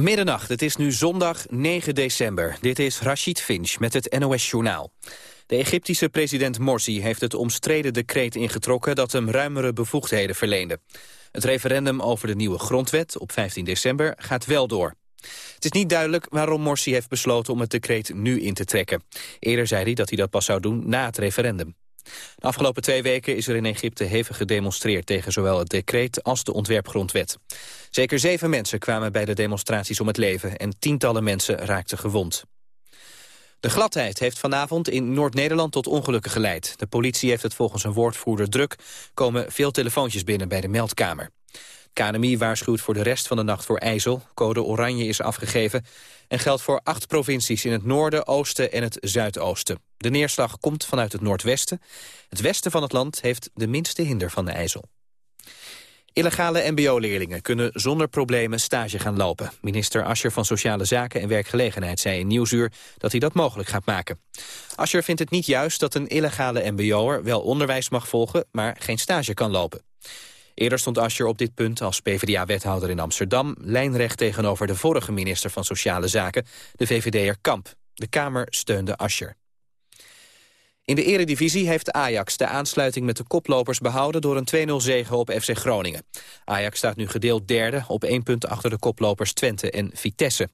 Middernacht, het is nu zondag 9 december. Dit is Rashid Finch met het NOS-journaal. De Egyptische president Morsi heeft het omstreden decreet ingetrokken... dat hem ruimere bevoegdheden verleende. Het referendum over de nieuwe grondwet op 15 december gaat wel door. Het is niet duidelijk waarom Morsi heeft besloten om het decreet nu in te trekken. Eerder zei hij dat hij dat pas zou doen na het referendum. De afgelopen twee weken is er in Egypte hevig gedemonstreerd... tegen zowel het decreet als de ontwerpgrondwet. Zeker zeven mensen kwamen bij de demonstraties om het leven... en tientallen mensen raakten gewond. De gladheid heeft vanavond in Noord-Nederland tot ongelukken geleid. De politie heeft het volgens een woordvoerder druk... komen veel telefoontjes binnen bij de meldkamer. KNMI waarschuwt voor de rest van de nacht voor IJssel. Code oranje is afgegeven en geldt voor acht provincies in het noorden, oosten en het zuidoosten. De neerslag komt vanuit het noordwesten. Het westen van het land heeft de minste hinder van de IJssel. Illegale mbo-leerlingen kunnen zonder problemen stage gaan lopen. Minister Ascher van Sociale Zaken en Werkgelegenheid zei in Nieuwsuur dat hij dat mogelijk gaat maken. Ascher vindt het niet juist dat een illegale mbo'er wel onderwijs mag volgen, maar geen stage kan lopen. Eerder stond Ascher op dit punt als PvdA-wethouder in Amsterdam... lijnrecht tegenover de vorige minister van Sociale Zaken, de VVD'er Kamp. De Kamer steunde Ascher. In de eredivisie heeft Ajax de aansluiting met de koplopers behouden... door een 2-0 zege op FC Groningen. Ajax staat nu gedeeld derde op één punt achter de koplopers Twente en Vitesse.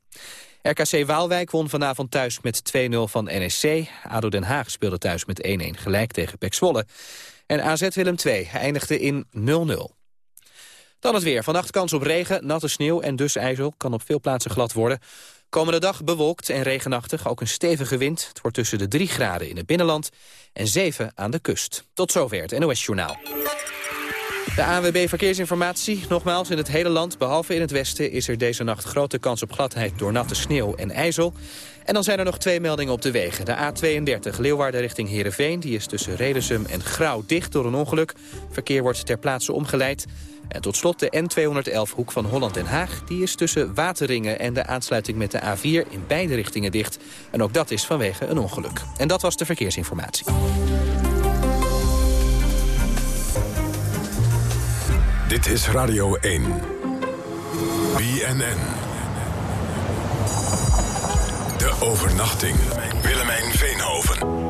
RKC Waalwijk won vanavond thuis met 2-0 van NSC. ADO Den Haag speelde thuis met 1-1 gelijk tegen Pek Zwolle. En AZ Willem II eindigde in 0-0. Dan het weer. Vannacht kans op regen, natte sneeuw en dus ijzel. Kan op veel plaatsen glad worden. Komende dag bewolkt en regenachtig, ook een stevige wind. Het wordt tussen de 3 graden in het binnenland en 7 aan de kust. Tot zover het NOS Journaal. De ANWB Verkeersinformatie. Nogmaals, in het hele land, behalve in het westen... is er deze nacht grote kans op gladheid door natte sneeuw en ijzel. En dan zijn er nog twee meldingen op de wegen. De A32 Leeuwarden richting Heerenveen. Die is tussen Redesum en Grauw dicht door een ongeluk. Verkeer wordt ter plaatse omgeleid. En tot slot de N211 hoek van Holland-Den Haag. Die is tussen Wateringen en de aansluiting met de A4 in beide richtingen dicht. En ook dat is vanwege een ongeluk. En dat was de verkeersinformatie. Dit is Radio 1. BNN. De overnachting. Willemijn Veenhoven.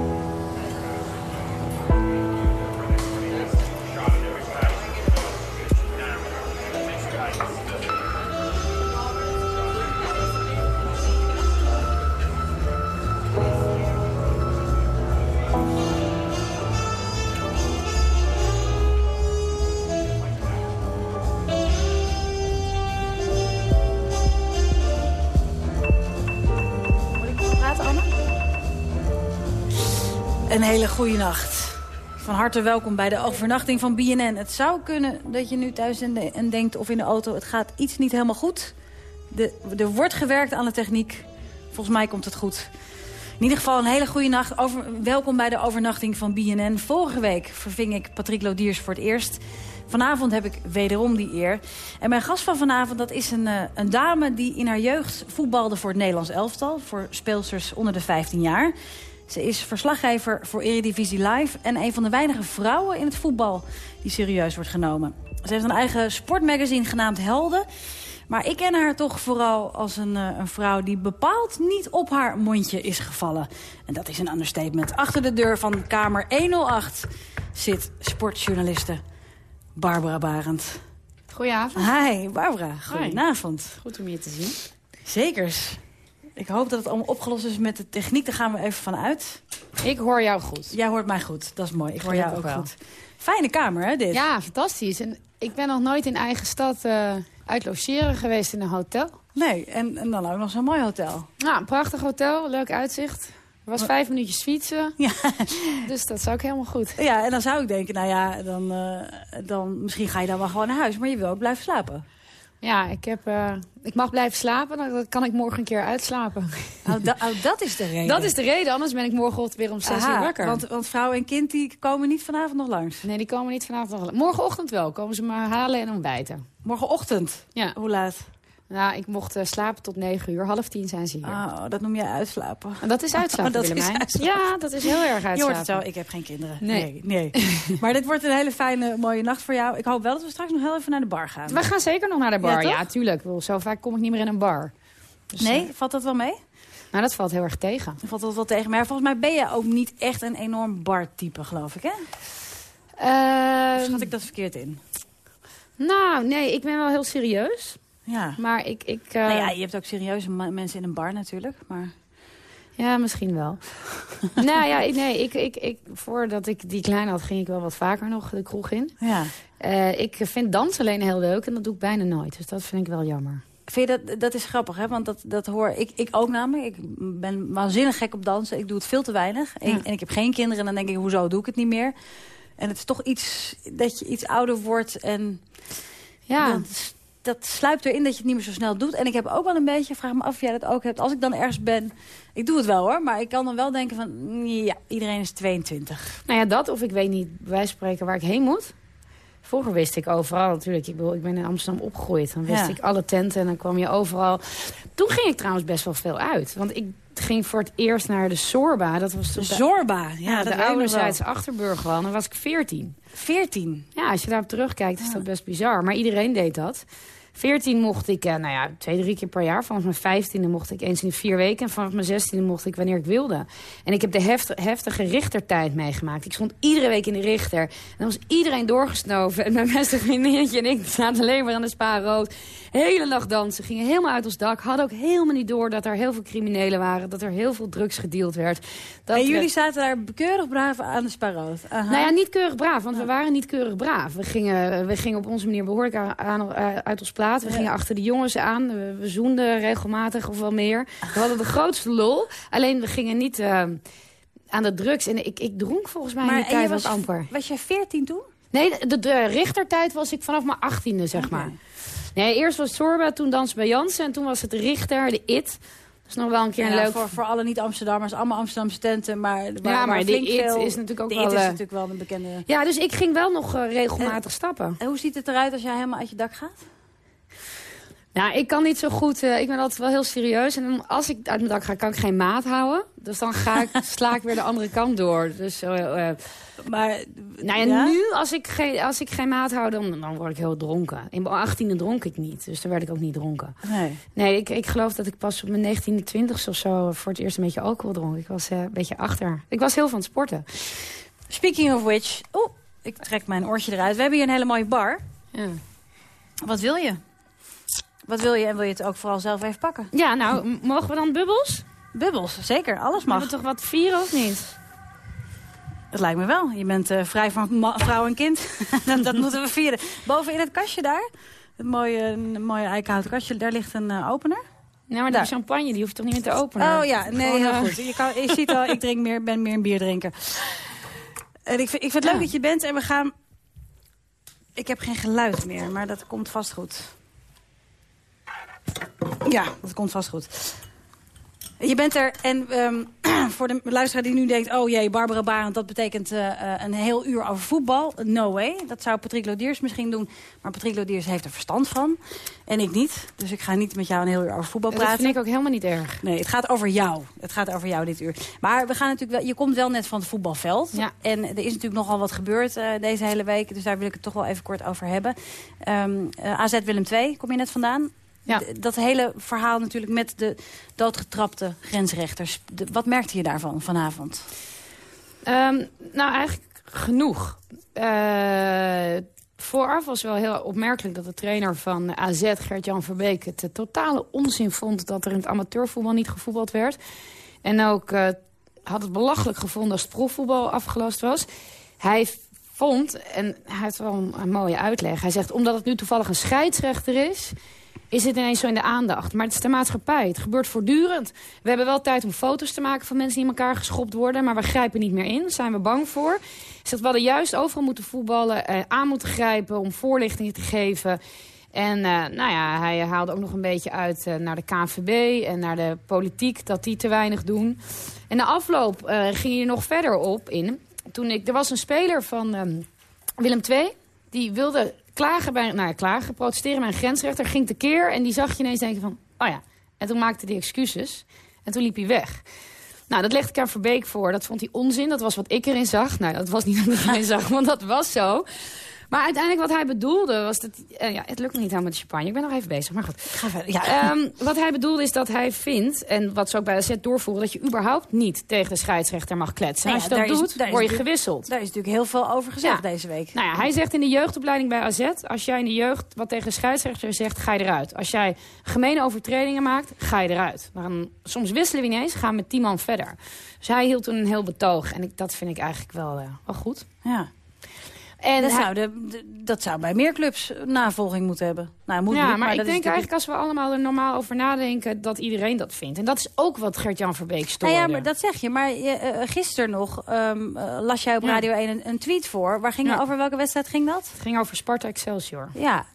Een hele goede nacht. Van harte welkom bij de overnachting van BNN. Het zou kunnen dat je nu thuis en, denkt of in de auto... het gaat iets niet helemaal goed. De, er wordt gewerkt aan de techniek. Volgens mij komt het goed. In ieder geval een hele goede nacht. Over, welkom bij de overnachting van BNN. Vorige week verving ik Patrick Lodiers voor het eerst. Vanavond heb ik wederom die eer. En mijn gast van vanavond dat is een, uh, een dame die in haar jeugd voetbalde voor het Nederlands elftal. Voor speelsters onder de 15 jaar. Ze is verslaggever voor Eredivisie Live... en een van de weinige vrouwen in het voetbal die serieus wordt genomen. Ze heeft een eigen sportmagazine genaamd Helden... Maar ik ken haar toch vooral als een, uh, een, vrouw die bepaald niet op haar mondje is gevallen. En dat is een understatement. Achter de deur van kamer 108 zit sportjournaliste Barbara Barend. Goedenavond. Hi, Barbara. Goedenavond. Goed om je te zien. Zekers. Ik hoop dat het allemaal opgelost is met de techniek. Daar gaan we even van uit. Ik hoor jou goed. Jij hoort mij goed. Dat is mooi. Ik hoor jou ook, goed. Fijne kamer, hè, dit? Ja, fantastisch. En ik ben nog nooit in eigen stad uh, uit logeren geweest in een hotel. Nee, en, en dan ook nog zo'n mooi hotel. Nou, een prachtig hotel, leuk uitzicht. Er was vijf minuutjes fietsen. Ja. Dus dat zou ik helemaal goed. Ja, en dan zou ik denken, nou ja, dan, uh, dan misschien ga je dan wel gewoon naar huis. Maar je wil ook blijven slapen. Ja, ik, heb, uh, ik mag blijven slapen. Dan kan ik morgen een keer uitslapen. Oh, oh, dat is de reden? Dat is de reden, anders ben ik morgenochtend weer om zes uur wakker. Want, want vrouw en kind die komen niet vanavond nog langs? Nee, die komen niet vanavond nog langs. Morgenochtend wel, komen ze maar halen en ontbijten. Morgenochtend? Ja. Hoe laat? Nou, ik mocht uh, slapen tot negen uur. Half tien zijn ze hier. Oh, dat noem jij uitslapen. En dat is uitslapen, dat is uitslapen. Ja, dat is heel erg uitslapen. Je hoort het ik heb geen kinderen. Nee. nee, nee. maar dit wordt een hele fijne, mooie nacht voor jou. Ik hoop wel dat we straks nog heel even naar de bar gaan. We gaan zeker nog naar de bar, ja, ja tuurlijk. Zo vaak kom ik niet meer in een bar. Dus, nee, eh, valt dat wel mee? nou, dat valt heel erg tegen. Valt dat wel tegen? Maar volgens mij ben je ook niet echt een enorm bar-type, geloof ik, hè? Ehm, schat ik dat verkeerd in? nou, nee, ik ben wel heel serieus. Ja. Maar ik... ik eh, Nou ja, je hebt ook serieuze mensen in een bar natuurlijk, maar... Ja, misschien wel. nou ja, nee, ik, ik, ik, voordat ik die kleine had, ging ik wel wat vaker nog de kroeg in. Ja. Eh, ik vind dansen alleen heel leuk en dat doe ik bijna nooit. Dus dat vind ik wel jammer. Vind je dat, dat is grappig, hè? Want dat, dat hoor ik, ik ook namelijk. Ik ben waanzinnig gek op dansen. Ik doe het veel te weinig. En, Ja. en ik heb geen kinderen en dan denk ik, hoezo doe ik het niet meer? En het is toch iets dat je iets ouder wordt en Ja, dat sluipt erin dat je het niet meer zo snel doet. En ik heb ook wel een beetje, vraag me af of jij dat ook hebt. Als ik dan ergens ben, ik doe het wel hoor, maar ik kan dan wel denken van, mm, ja, iedereen is 22. nou ja, dat of ik weet niet, van spreken, waar ik heen moet. Vroeger wist ik overal natuurlijk. Ik, bedoel, ik ben in Amsterdam opgegroeid. Dan wist Ja. ik alle tenten en dan kwam je overal. Toen ging ik trouwens best wel veel uit. Want ik ging voor het eerst naar de Sorba. Dat was de, Zorba, ja, ja, dat de weet ik nog wel. ouderzijds Achterburg wel. Dan was ik 14. 14. Ja, als je daarop terugkijkt is dat best bizar. Maar iedereen deed dat. 14 mocht ik, eh, nou ja, twee, drie keer per jaar. Vanaf mijn 15e mocht ik eens in de vier weken. En vanaf mijn 16e mocht ik wanneer ik wilde. En ik heb de heft, heftige richtertijd meegemaakt. Ik stond iedere week in de richter. En dan was iedereen doorgesnoven. En mijn beste vriendinnetje en ik zaten alleen maar aan de spa rood. Hele nacht dansen. Gingen helemaal uit ons dak. Hadden ook helemaal niet door dat er heel veel criminelen waren. Dat er heel veel drugs gedeeld werd. Dat en jullie zaten daar keurig braaf aan de sparoot. Aha. nou ja, niet keurig braaf, want we waren niet keurig braaf. We gingen, we gingen op onze manier behoorlijk aan, aan- uit ons plaat. We gingen achter de jongens aan. We, we zoenden regelmatig of wel meer. We hadden de grootste lol. Alleen we gingen niet eh, aan de drugs. En ik, ik dronk volgens mij in die je tijd was, amper. was jij 14 toen? Nee, de, de richtertijd was ik vanaf mijn achttiende, zeg maar. Nee, eerst was Sorba, toen dansen bij Jansen. En toen was het de richter, de IT. Dat is nog wel een keer een Ja, leuk... voor, voor alle niet-Amsterdammers, allemaal Amsterdamse tenten. Maar, waar, ja, maar de IT veel- is natuurlijk ook de wel... IT is eh, natuurlijk wel een bekende... Ja, dus ik ging wel nog eh, regelmatig stappen. En hoe ziet het eruit als jij helemaal uit je dak gaat? Nou, ik kan niet zo goed. eh, ik ben altijd wel heel serieus. En als ik uit mijn dak ga, kan ik geen maat houden. Dus dan ga ik, sla ik weer de andere kant door. Dus, eh, Maar, nou ja, ja? nu, als ik, geen, als ik geen maat hou, dan, dan word ik heel dronken. In mijn 18e dronk ik niet. Dus dan werd ik ook niet dronken. Nee. Nee, ik, ik geloof dat ik pas op mijn 19e, 20 of zo voor het eerst een beetje alcohol dronk. Ik was een beetje achter. Ik was heel van het sporten. Speaking of which... Oeh, ik trek mijn oortje eruit. We hebben hier een hele mooie bar. Ja, Wat wil je? Wat wil je en wil je het ook vooral zelf even pakken? ja nou, mogen we dan bubbels? Bubbels, zeker. Alles Mag mag. we toch wat vieren of niet? Het lijkt me wel. Je bent eh, vrij van vrouw en kind. dat, dat moeten we vieren. Boven in het kastje daar, het mooie, mooie eikenhouten kastje, daar ligt een eh, opener. Nou, maar Daar. de champagne, die hoeft toch niet meer te openen? Oh ja, nee, Gewoon, heel eh, goed. Je, kan, je ziet al, ik drink meer, ben meer een bierdrinker. En ik vind, ik vind het leuk Ja. dat je bent en we gaan... Ik heb geen geluid meer, maar dat komt vast goed. Ja, dat komt vast goed. Je bent er en ehm, voor de luisteraar die nu denkt... oh jee, Barbara Barend, dat betekent eh, eh, een heel uur over voetbal. No way. Dat zou Patrick Lodiers misschien doen. Maar Patrick Lodiers heeft er verstand van. En ik niet. Dus ik ga niet met jou een heel uur over voetbal Dat praten. vind ik ook helemaal niet erg. Nee, het gaat over jou. Het gaat over jou dit uur. Maar we gaan natuurlijk wel, je komt wel net van het voetbalveld. Ja. En er is natuurlijk nogal wat gebeurd eh, deze hele week. Dus daar wil ik het toch wel even kort over hebben. Ehm, eh, AZ Willem II, kom je net vandaan? Ja. Dat hele verhaal natuurlijk met de doodgetrapte grensrechters. De- wat merkte je daarvan vanavond? Ehm, nou, eigenlijk genoeg. Eh, vooraf was wel heel opmerkelijk dat de trainer van AZ, Gert-Jan Verbeek... het eh, totale onzin vond dat er in het amateurvoetbal niet gevoetbald werd. En ook eh, had het belachelijk gevonden als het profvoetbal afgelast was. Hij vond, en hij heeft wel een, een mooie uitleg... hij zegt, omdat het nu toevallig een scheidsrechter is is het ineens zo in de aandacht. Maar het is de maatschappij. Het gebeurt voortdurend. We hebben wel tijd om foto's te maken van mensen die in elkaar geschopt worden. Maar we grijpen niet meer in. Daar zijn we bang voor. Dus dat we hadden juist overal moeten voetballen. Eh, aan moeten grijpen om voorlichtingen te geven. En eh, nou ja, hij haalde ook nog een beetje uit eh, naar de KNVB en naar de politiek. Dat die te weinig doen. En na afloop eh, ging hij er nog verder op in. Toen ik, er was een speler van ehm, Willem II. Die wilde klagen bij, nou ja, klagen, protesteren bij een grensrechter. Ging tekeer en die zag je ineens denken van, oh ja. En toen maakte hij excuses. En toen liep hij weg. Nou, dat legde ik aan Verbeek voor. Dat vond hij onzin. Dat was wat ik erin zag. Nou, dat was niet wat ik erin zag, want dat was zo. Maar uiteindelijk wat hij bedoelde was dat... eh, ja, het lukt me niet helemaal met de champagne. Ik ben nog even bezig, maar goed. Ga verder. Ja. Ehm, wat hij bedoelde is dat hij vindt, en wat ze ook bij AZ doorvoeren... dat je überhaupt niet tegen de scheidsrechter mag kletsen. Nou Als ja, je dat doet, is word je gewisseld. Daar is natuurlijk heel veel over gezegd Ja. deze week. Nou ja, hij zegt in de jeugdopleiding bij AZ... als jij in de jeugd wat tegen de scheidsrechter zegt, ga je eruit. Als jij gemene overtredingen maakt, ga je eruit. Dan, soms wisselen we ineens, gaan we met tien man verder. Dus hij hield toen een heel betoog. En ik, dat vind ik eigenlijk wel, eh, wel goed. Ja. En Dat, hij- zou de, dat zou bij meer clubs navolging moeten hebben. Nou, moet ja, maar, ik denk natuurlijk- eigenlijk als we allemaal er normaal over nadenken... dat iedereen dat vindt. En dat is ook wat Gert-Jan Verbeek stoorde. Nou ja, maar dat zeg je. Maar eh, gisteren nog ehm, eh, las jij op Ja. Radio 1 een, een tweet voor. Waar ging Ja. over welke wedstrijd ging dat? Het ging over Sparta Excelsior. Ja,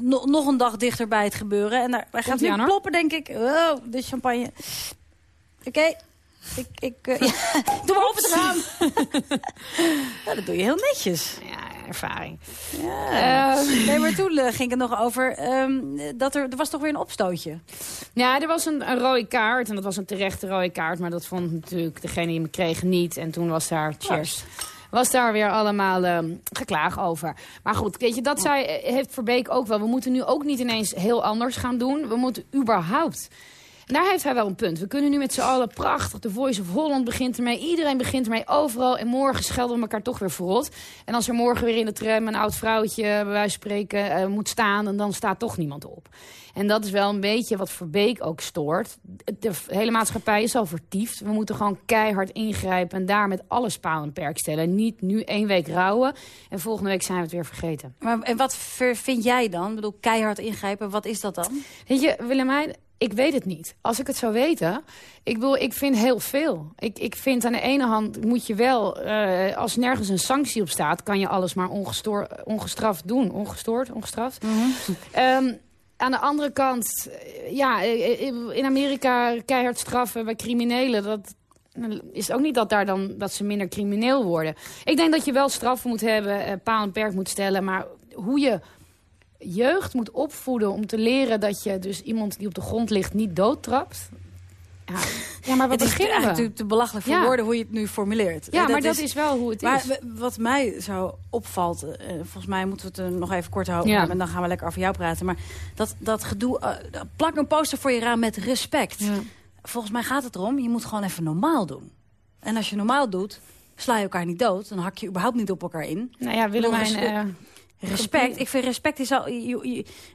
no- nog een dag dichter bij het gebeuren. En daar, daar gaat nu kloppen, denk ik. Oh, de champagne. Oké. Ik, ik, ja. Doe maar open het raam. ja, dat doe je heel netjes. Ja, ervaring. Ja. Eh, nee, maar toen eh, ging het nog over ehm, dat er, er was toch weer een opstootje. Ja, er was een, een rode kaart. En dat was een terechte rode kaart. Maar dat vond natuurlijk degene die hem kreeg niet. En toen was daar, cheers, was daar weer allemaal ehm, geklaag over. Maar goed, weet je, dat zei, eh, heeft Verbeek ook wel. We moeten nu ook niet ineens heel anders gaan doen. We moeten überhaupt... Daar heeft hij wel een punt. We kunnen nu met z'n allen prachtig. De Voice of Holland begint ermee. Iedereen begint ermee overal. En morgen schelden we elkaar toch weer verrot. En als er morgen weer in de tram een oud vrouwtje, bij wijze van spreken, eh, moet staan... En dan staat toch niemand op. En dat is wel een beetje wat Verbeek ook stoort. De hele maatschappij is al vertiefd. We moeten gewoon keihard ingrijpen en daar met alles paal en perk stellen. Niet nu één week rouwen en volgende week zijn we het weer vergeten. Maar en wat vind jij dan? Ik bedoel, keihard ingrijpen, wat is dat dan? Weet je, Willemijn, ik weet het niet. Als ik het zou weten, ik bedoel, ik vind heel veel. Ik, ik vind aan de ene hand moet je wel, eh, als nergens een sanctie op staat... kan je alles maar ongestoor, ongestraft doen. Ongestoord, ongestraft. Ehm, aan de andere kant, eh, ja, eh, in Amerika keihard straffen bij criminelen... dat is ook niet dat, daar dan, dat ze minder crimineel worden. Ik denk dat je wel straffen moet hebben, paal en perk moet stellen... maar hoe je jeugd moet opvoeden om te leren dat je dus iemand die op de grond ligt niet doodtrapt. Ja, ja maar wat het is eigenlijk te belachelijk voor Ja. woorden hoe je het nu formuleert. Ja, Eh, maar dat is wel hoe het Maar is. w- wat mij zo opvalt, eh, volgens mij moeten we het er nog even kort houden... Ja. en dan gaan we lekker over jou praten. Maar dat, dat gedoe, eh, plak een poster voor je raam met respect. Volgens mij gaat het erom, je moet gewoon even normaal doen. En als je normaal doet, sla je elkaar niet dood. Dan hak je überhaupt niet op elkaar in. Nou ja, Willemijn... Respect, ik vind respect is al...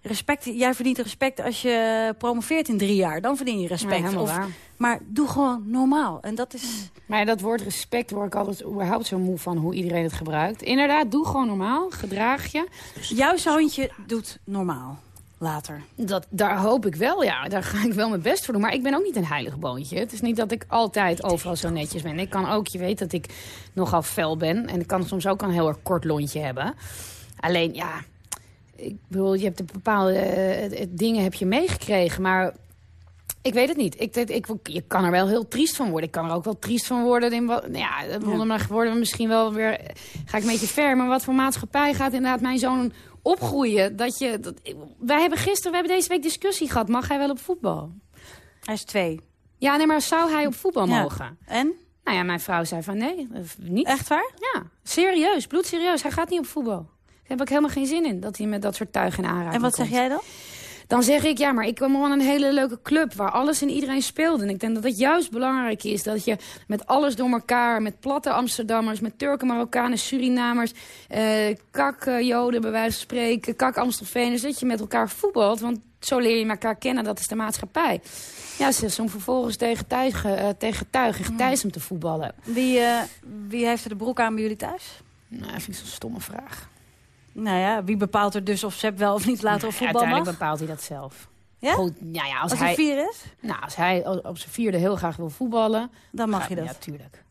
respect, jij verdient respect als je promoveert in drie jaar. Dan verdien je ja, respect. of, waar. maar doe gewoon normaal. En dat is... Maar ja, dat woord respect word ik altijd überhaupt zo moe van hoe iedereen het gebruikt. Inderdaad, doe gewoon normaal, gedraag je. Jouw zoontje doet normaal. Later. Dat, daar hoop ik wel, ja. Daar ga ik wel mijn best voor doen. Maar ik ben ook niet een heilig boontje. Het is niet dat ik altijd overal zo netjes ben. Ik kan ook, je weet dat ik nogal fel ben. En ik kan soms ook een heel erg kort lontje hebben. Alleen, ja... Ik bedoel, je hebt een bepaalde eh, dingen heb je meegekregen. Maar ik weet het niet. Ik, ik, je kan er wel heel triest van worden. Ik kan er ook wel triest van worden. In wat, nou ja, dat worden- we misschien wel weer... Ga ik een beetje ver. Maar wat voor maatschappij gaat inderdaad mijn zoon opgroeien? Dat je, dat, wij hebben gisteren, we hebben deze week discussie gehad. Mag hij wel op voetbal? Hij is twee. Ja, nee, maar zou hij op voetbal Ja. mogen? En? Nou ja, mijn vrouw zei van nee, eh, niet. Echt waar? Ja, serieus, bloedserieus. Hij gaat niet op voetbal. Heb ik helemaal geen zin in, dat hij met dat soort tuigen in aanraking En wat zeg jij dan? Dan zeg ik, ja, maar ik kwam van een hele leuke club... waar alles en iedereen speelde. En ik denk dat het juist belangrijk is... dat je met alles door elkaar... met platte Amsterdammers, met Turken, Marokkanen, Surinamers... Eh, kak eh, Joden, bij wijze van spreken, kak Amstelveners... dat je met elkaar voetbalt, want zo leer je elkaar kennen. Dat is de maatschappij. Ja, ze is om vervolgens tegen tuigen, eh, tegen tuigen, getijs om te voetballen. Wie, eh, wie heeft er de broek aan bij jullie thuis? Nou, dat vind ik zo'n stomme vraag. Nou ja, wie bepaalt er dus of Sepp wel of niet later op Nou, voetbal uiteindelijk mag? bepaalt hij dat zelf. Ja? Goed, nou ja, als, Als hij, hij vier is, nou, als hij op zijn vierde heel graag wil voetballen... dan mag je Ja, dat. tuurlijk.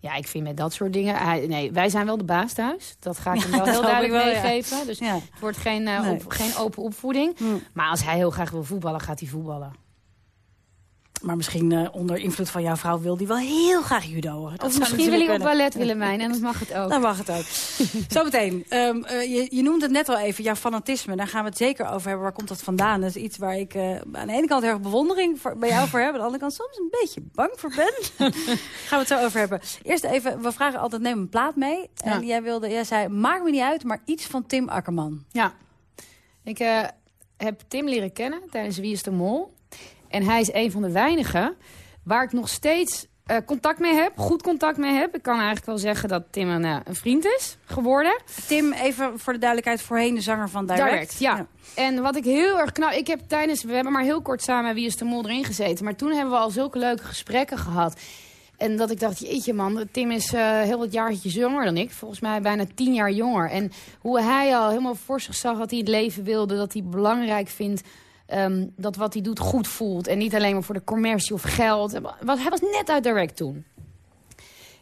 Ja, ik vind met dat soort dingen... Hij, nee, wij zijn wel de baas thuis. Dat ga ik hem Ja, wel heel duidelijk ja. meegeven. Dus Ja. het wordt geen, eh, Nee. op- geen open opvoeding. Hm. Maar als hij heel graag wil voetballen, gaat hij voetballen. Maar misschien uh, onder invloed van jouw vrouw wil die wel heel graag judo. Dat of misschien wil hij op ballet Willemijn en dan mag het ook. Dan mag het ook. Zometeen, um, uh, je, je noemde het net al even, jouw fanatisme. Daar gaan we het zeker over hebben. Waar komt dat vandaan? Dat is iets waar ik uh, aan de ene kant heel erg bewondering voor, bij jou voor heb. Aan de andere kant soms een beetje bang voor ben. gaan we het zo over hebben. Eerst even, we vragen altijd neem een plaat mee. Ja. En jij, wilde, jij zei, maakt me niet uit, maar iets van Tim Akkerman. Ja, ik heb Tim leren kennen tijdens Wie is de Mol. En hij is een van de weinigen waar ik nog steeds uh, contact mee heb. Goed contact mee heb. Ik kan eigenlijk wel zeggen dat Tim een, uh, een vriend is geworden. Tim, even voor de duidelijkheid, voorheen de zanger van Direct. Direct ja. ja. En wat ik heel erg knap... Ik heb tijdens... We hebben maar heel kort samen Wie is de Mol erin gezeten. Maar toen hebben we al zulke leuke gesprekken gehad. En dat ik dacht, jeetje man, Tim is uh, heel wat jaartjes jonger dan ik. Volgens mij bijna tien jaar jonger. En hoe hij al helemaal voor zich zag wat hij het leven wilde. Dat hij belangrijk vindt um, dat wat hij doet goed voelt. En niet alleen maar voor de commercie of geld. Hij was net uit Direct toen.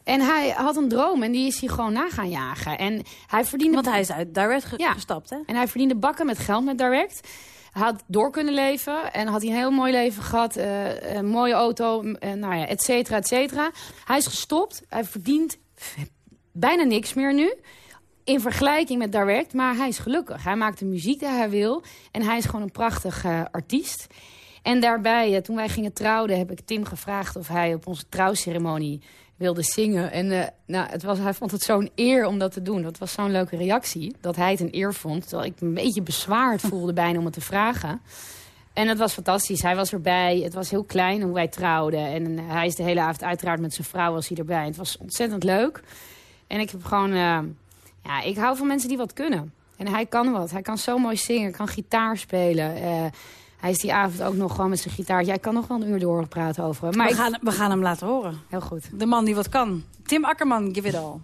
En hij had een droom en die is hij gewoon na gaan jagen. En hij verdiende... Want hij is uit Direct ge ja. gestapt, hè? En hij verdiende bakken met geld met Direct. Had door kunnen leven en had hij een heel mooi leven gehad. Uh, een mooie auto, uh, nou ja, et cetera, et cetera. Hij is gestopt. Hij verdient bijna niks meer nu in vergelijking met Direct, maar hij is gelukkig. Hij maakt de muziek die hij wil en hij is gewoon een prachtige uh, artiest. En daarbij, uh, toen wij gingen trouwen, heb ik Tim gevraagd of hij op onze trouwceremonie wilde zingen. En uh, nou, het was, hij vond het zo'n eer om dat te doen. Dat was zo'n leuke reactie, dat hij het een eer vond. Terwijl ik een beetje bezwaard voelde bijna om het te vragen. En het was fantastisch. Hij was erbij. Het was heel klein hoe wij trouwden. En hij is de hele avond uiteraard met zijn vrouw was hij erbij. Het was ontzettend leuk. En ik heb gewoon ja, ik hou van mensen die wat kunnen. En hij kan wat. Hij kan zo mooi zingen, kan gitaar spelen. Uh, hij is die avond ook nog gewoon met zijn gitaar. Jij kan nog wel een uur doorpraten over Maar we, gaan, we gaan hem laten horen. Heel goed. De man die wat kan. Tim Akkerman, give it all.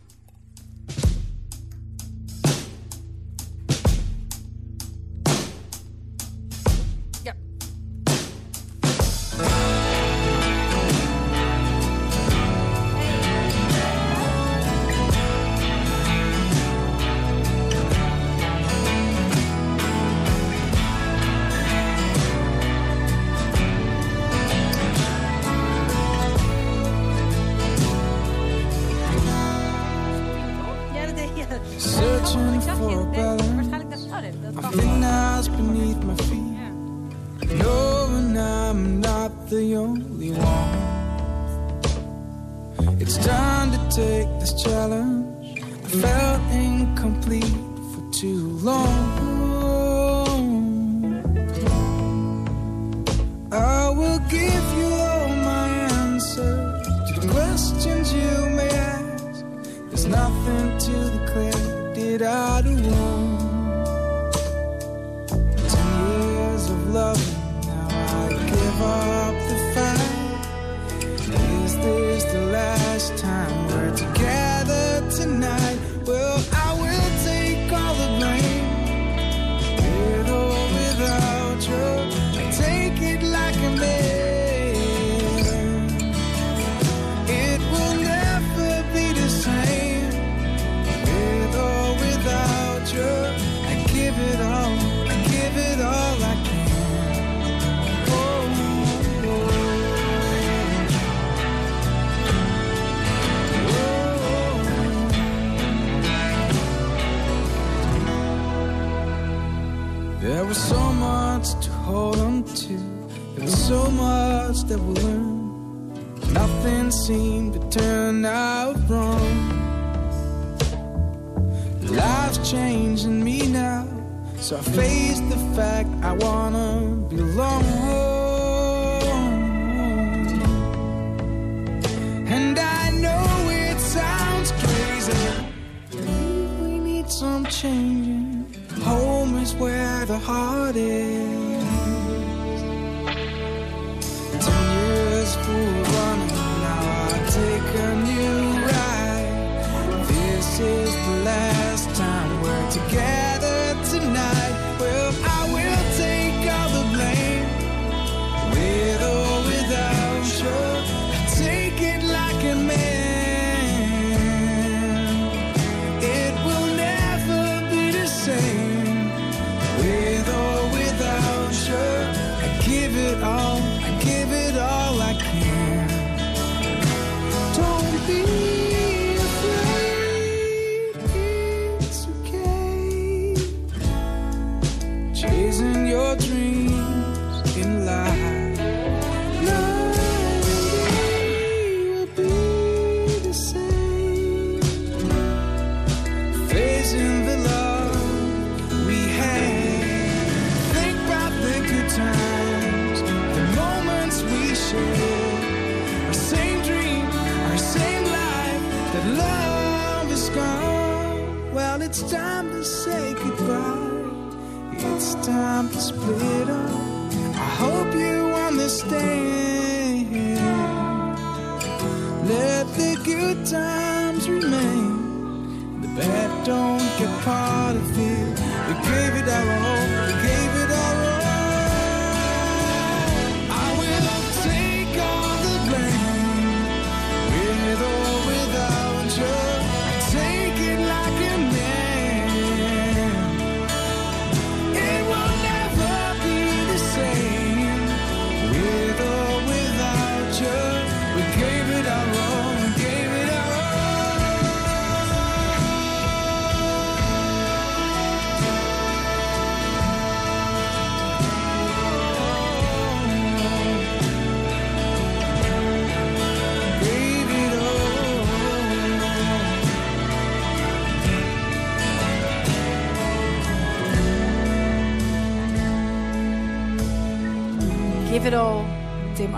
Give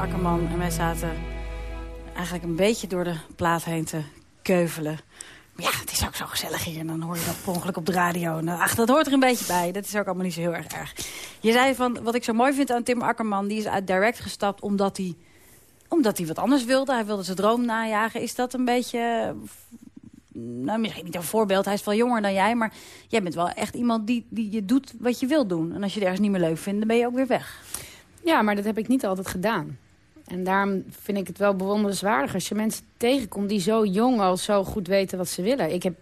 Akkerman. En wij zaten eigenlijk een beetje door de plaat heen te keuvelen. Ja, het is ook zo gezellig hier. En dan hoor je dat per ongeluk op de radio. En ach, dat hoort er een beetje bij. Dat is ook allemaal niet zo heel erg erg. Je zei van, wat ik zo mooi vind aan Tim Akkerman... die is uit Direct gestapt omdat hij, omdat hij wat anders wilde. Hij wilde zijn droom najagen. Is dat een beetje... Nou, misschien niet een voorbeeld. Hij is veel jonger dan jij. Maar jij bent wel echt iemand die, die je doet wat je wil doen. En als je het ergens niet meer leuk vindt, dan ben je ook weer weg. Ja, maar dat heb ik niet altijd gedaan. En daarom vind ik het wel bewonderenswaardig als je mensen tegenkomt... die zo jong al zo goed weten wat ze willen. Ik heb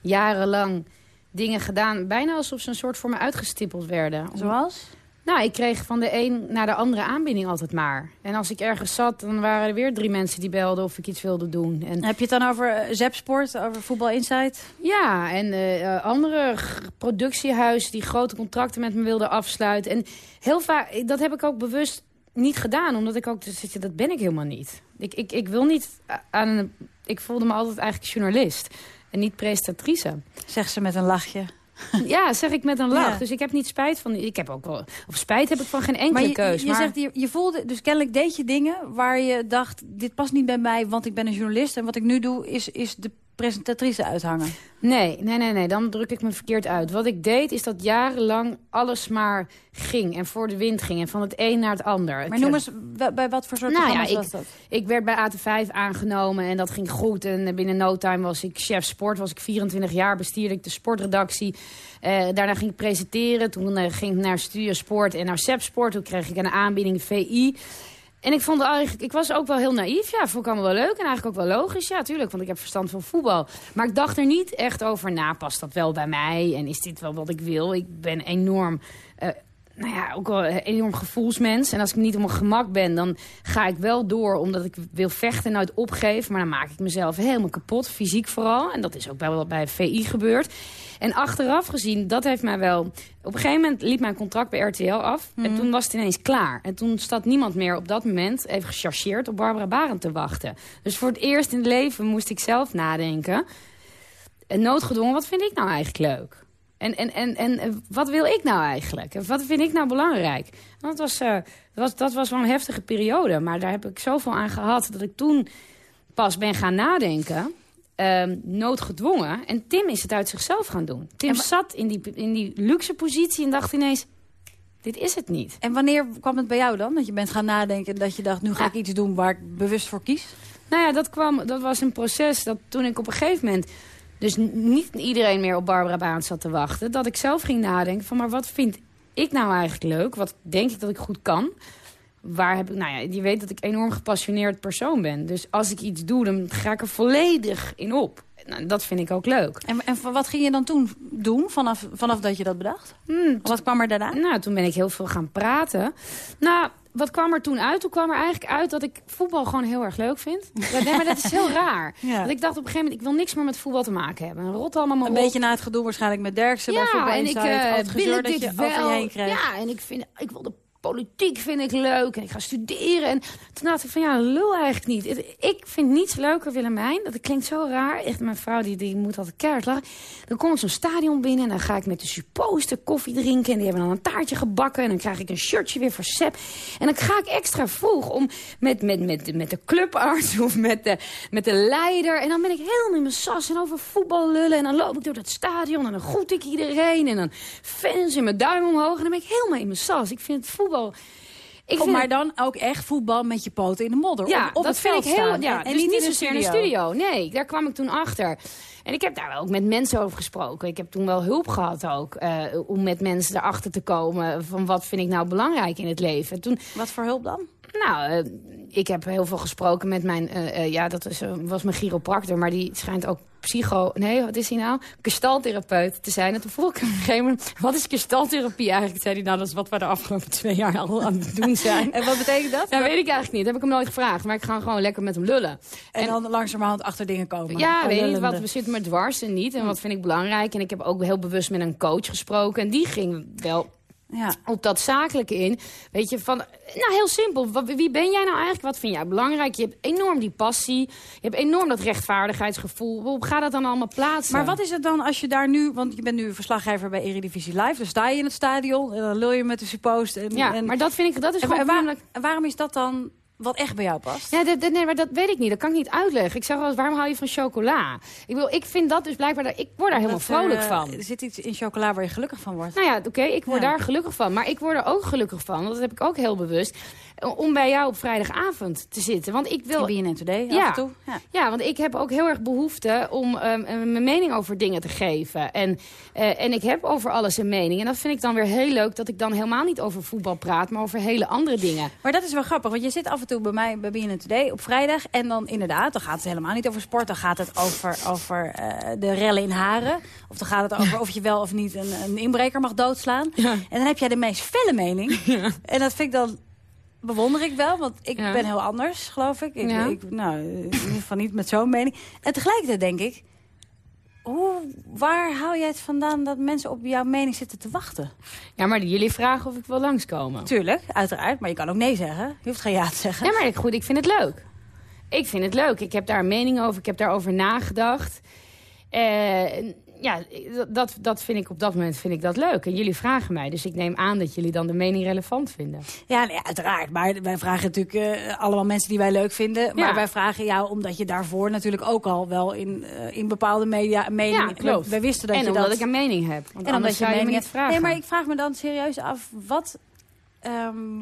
jarenlang dingen gedaan, bijna alsof ze een soort voor me uitgestippeld werden. Zoals? Nou, ik kreeg van de een naar de andere aanbieding altijd maar. En als ik ergens zat, dan waren er weer drie mensen die belden of ik iets wilde doen. En Heb je het dan over uh, Zepsport, over Voetbal Insight? Ja, en uh, andere g- productiehuizen die grote contracten met me wilden afsluiten. En heel vaak, dat heb ik ook bewust niet gedaan, omdat ik ook, dus, dat ben ik helemaal niet. Ik, ik, ik wil niet aan een, ik voelde me altijd eigenlijk journalist en niet presentatrice. Zegt ze met een lachje. Ja, zeg ik met een lach. Ja. Dus ik heb niet spijt van, ik heb ook wel, of spijt heb ik van geen enkele Maar je, keus. je, zegt, je, je voelde, dus kennelijk deed je dingen waar je dacht, dit past niet bij mij, want ik ben een journalist. En wat ik nu doe, is, is de presentatrice uithangen. Nee, nee, nee, nee, dan druk ik me verkeerd uit. Wat ik deed is dat jarenlang alles maar ging en voor de wind ging. En van het een naar het ander. Maar noem eens, bij, wat voor soort Nou ja, ik- was dat? Ik werd bij AT5 aangenomen en dat ging goed. En binnen no time was ik chef sport. Was ik 24 jaar, bestierde ik de sportredactie. Eh, daarna ging ik presenteren. Toen eh, ging ik naar Studio Sport en naar Sep Sport. Toen kreeg ik een aanbieding VI. En ik vond eigenlijk, ik was ook wel heel naïef. Ja, vond ik allemaal wel leuk en eigenlijk ook wel logisch. Ja, tuurlijk, want ik heb verstand van voetbal. Maar ik dacht er niet echt over na. Past dat wel bij mij? En is dit wel wat ik wil? Ik ben enorm... eh, nou ja, ook wel een enorm gevoelsmens. En als ik niet op mijn gemak ben, dan ga ik wel door omdat ik wil vechten en nooit opgeef. Maar dan maak ik mezelf helemaal kapot, fysiek vooral. En dat is ook wel bij VI gebeurd. En achteraf gezien, dat heeft mij wel... Op een gegeven moment liep mijn contract bij RTL af. En toen was het ineens klaar. En toen staat niemand meer op dat moment, even gechargeerd, op Barbara Barend te wachten. Dus voor het eerst in het leven moest ik zelf nadenken. En noodgedwongen, wat vind ik nou eigenlijk leuk? En, en, en, en wat wil ik nou eigenlijk? En Wat vind ik nou belangrijk? Dat, was, dat, was, dat was wel een heftige periode. Maar daar heb ik zoveel aan gehad dat ik toen pas ben gaan nadenken. Ehm, noodgedwongen. En Tim is het uit zichzelf gaan doen. Tim zat in die, in die luxe positie en dacht ineens... dit is het niet. En wanneer kwam het bij jou dan? Dat je bent gaan nadenken en dat je dacht, nu ga ik iets doen waar ik bewust voor kies? Nou ja, dat, kwam, dat was een proces dat toen ik op een gegeven moment... dus niet iedereen meer op Barbara Baan zat te wachten... dat ik zelf ging nadenken van, maar wat vind ik nou eigenlijk leuk? Wat denk ik dat ik goed kan? Waar heb ik, nou ja, je weet dat ik een enorm gepassioneerd persoon ben. Dus als ik iets doe, dan ga ik er volledig in op. Nou, dat vind ik ook leuk. En, en wat ging je dan toen doen, vanaf, vanaf dat je dat bedacht? Hmm, Wat kwam er daarna? Nou, toen ben ik heel veel gaan praten. Nou, wat kwam er toen uit? Toen kwam er eigenlijk uit dat ik voetbal gewoon heel erg leuk vind. Ja, nee, maar dat is heel raar. Ja. Want ik dacht op een gegeven moment, ik wil niks meer met voetbal te maken hebben. Rot allemaal maar Een op. beetje na het gedoe waarschijnlijk met Derksen bij Voetbal en ik het gezeur wil dat dit je wel. je heen kreeg. Ja, en ik, vind, ik wil de politiek vind ik leuk en ik ga studeren. En toen dacht ik van ja, lul eigenlijk niet. Ik vind niets leuker, Willemijn. Dat klinkt zo raar. Echt, mijn vrouw die, die moet altijd keihard lachen. Dan kom ik zo'n stadion binnen en dan ga ik met de supposter koffie drinken. En die hebben dan een taartje gebakken. En dan krijg ik een shirtje weer voor Sep. En dan ga ik extra vroeg om met, met, met, met de clubarts of met de, met de leider. En dan ben ik helemaal in mijn sas en over voetbal lullen. En dan loop ik door dat stadion en dan groet ik iedereen. En dan fans in mijn duim omhoog. En dan ben ik helemaal in mijn sas. Ik vind het voetbal... Ik Kom maar dan ook echt voetbal met je poten in de modder. Ja, op, op dat het vind veld ik heel. staan. Ja, en, en dus niet, zozeer in de studio. Nee, daar kwam ik toen achter. En ik heb daar wel ook met mensen over gesproken. Ik heb toen wel hulp gehad ook. eh, om met mensen erachter te komen. Van wat vind ik nou belangrijk in het leven. Toen, Wat voor hulp dan? Nou, eh, ik heb heel veel gesproken met mijn... eh, eh, ja, dat was, was mijn chiropractor. Maar die schijnt ook psycho... Nee, wat is hij nou? Gestaltherapeut te zijn. En toen vroeg ik hem op een gegeven moment... Wat is gestaltherapie eigenlijk? Zei hij, nou, dat is wat we de afgelopen twee jaar al aan het doen zijn. En wat betekent dat? Ja, weet ik eigenlijk niet. Dat heb ik hem nooit gevraagd. Maar ik ga gewoon lekker met hem lullen. en dan langzamerhand achter dingen komen. Ja, Oh, weet je niet, lullende. wat zit me dwars en niet. En wat vind ik belangrijk. En ik heb ook heel bewust met een coach gesproken. En die ging wel Ja. op dat zakelijke in. Weet je, van, nou heel simpel. Wat- Wie ben jij nou eigenlijk? Wat vind jij belangrijk? Je hebt enorm die passie. Je hebt enorm dat rechtvaardigheidsgevoel. Hoe gaat dat dan allemaal plaatsen? Maar wat is het dan als je daar nu... Want je bent nu verslaggever bij Eredivisie Live. Dan sta je in het stadion. En dan lul je met de suppost. En, Ja, en, maar dat vind ik, dat is en, gewoon waar- en waarom is dat dan wat echt bij jou past? Ja, dat, dat- nee, maar dat weet ik niet. Dat kan ik niet uitleggen. Ik zeg wel eens, waarom hou je van chocola? Ik, wil, ik vind dat dus blijkbaar... Ik word daar helemaal Dat, eh, vrolijk van. Er zit iets in chocola waar je gelukkig van wordt. Nou ja, oké, ik word Ja. daar gelukkig van. Maar ik word er ook gelukkig van, want dat heb ik ook heel bewust... om bij jou op vrijdagavond te zitten. Want ik wil... BNN Today Ja. af en toe. Ja. Ja, want ik heb ook heel erg behoefte om ehm, eh, mijn mening over dingen te geven. En, eh, en ik heb over alles een mening. En dat vind ik dan weer heel leuk dat ik dan helemaal niet over voetbal praat... maar over hele andere dingen. Maar dat is wel grappig, want je zit af en toe bij mij bij BNN Today op vrijdag. En dan inderdaad, dan gaat het helemaal niet over sport. Dan gaat het over, over eh, de rellen in Haren. Of dan gaat het over of je wel of niet een, een inbreker mag doodslaan. En dan heb jij de meest felle mening. En dat vind ik dan... Bewonder ik wel, want ik ben heel anders, geloof ik. ik, Ja. ik nou, in ieder geval niet met zo'n mening. En tegelijkertijd denk ik... Hoe, waar hou jij het vandaan dat mensen op jouw mening zitten te wachten? Ja, maar jullie vragen of ik wil langskomen. Tuurlijk, uiteraard. Maar je kan ook nee zeggen. Je hoeft geen ja te zeggen. Ja, maar ik- goed, ik vind het leuk. Ik vind het leuk. Ik heb daar een mening over. Ik heb daarover nagedacht. Eh, ja, dat, dat vind ik op dat moment vind ik dat leuk. En jullie vragen mij. Dus ik neem aan dat jullie dan de mening relevant vinden. Ja, nee, uiteraard. Maar wij vragen natuurlijk eh, allemaal mensen die wij leuk vinden. Maar Ja. wij vragen jou omdat je daarvoor natuurlijk ook al wel in, eh, in bepaalde media een mening... Ja, klopt. Wij, wisten dat en je omdat dat... ik een mening heb. Want en anders zou je me mening niet hebt. vragen. Nee, maar ik vraag me dan serieus af, wat... ehm,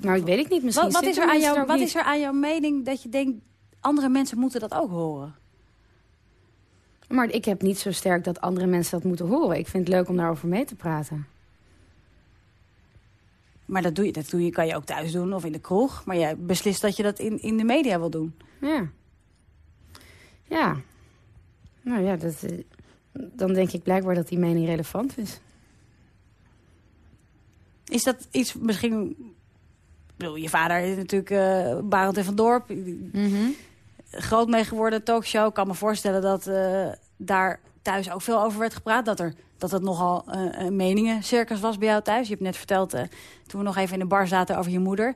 Nou, ik weet het niet. Misschien wat, wat, is er aan jou, wat is er aan jouw mening dat je denkt... andere mensen moeten dat ook horen? Maar ik heb niet zo sterk dat andere mensen dat moeten horen. Ik vind het leuk om daarover mee te praten. Maar dat, doe je, dat doe je, kan je ook thuis doen of in de kroeg. Maar jij beslist dat je dat in, in de media wil doen. Ja. Ja. Nou ja, dat, eh, dan denk ik blijkbaar dat die mening relevant is. Is dat iets misschien... Ik bedoel, je vader is natuurlijk eh Barend en van Dorp. Groot mee geworden talkshow. Ik kan me voorstellen dat eh, daar thuis ook veel over werd gepraat. Dat, er, dat het nogal een meningencircus was bij jou thuis. Je hebt net verteld, eh, toen we nog even in de bar zaten over je moeder.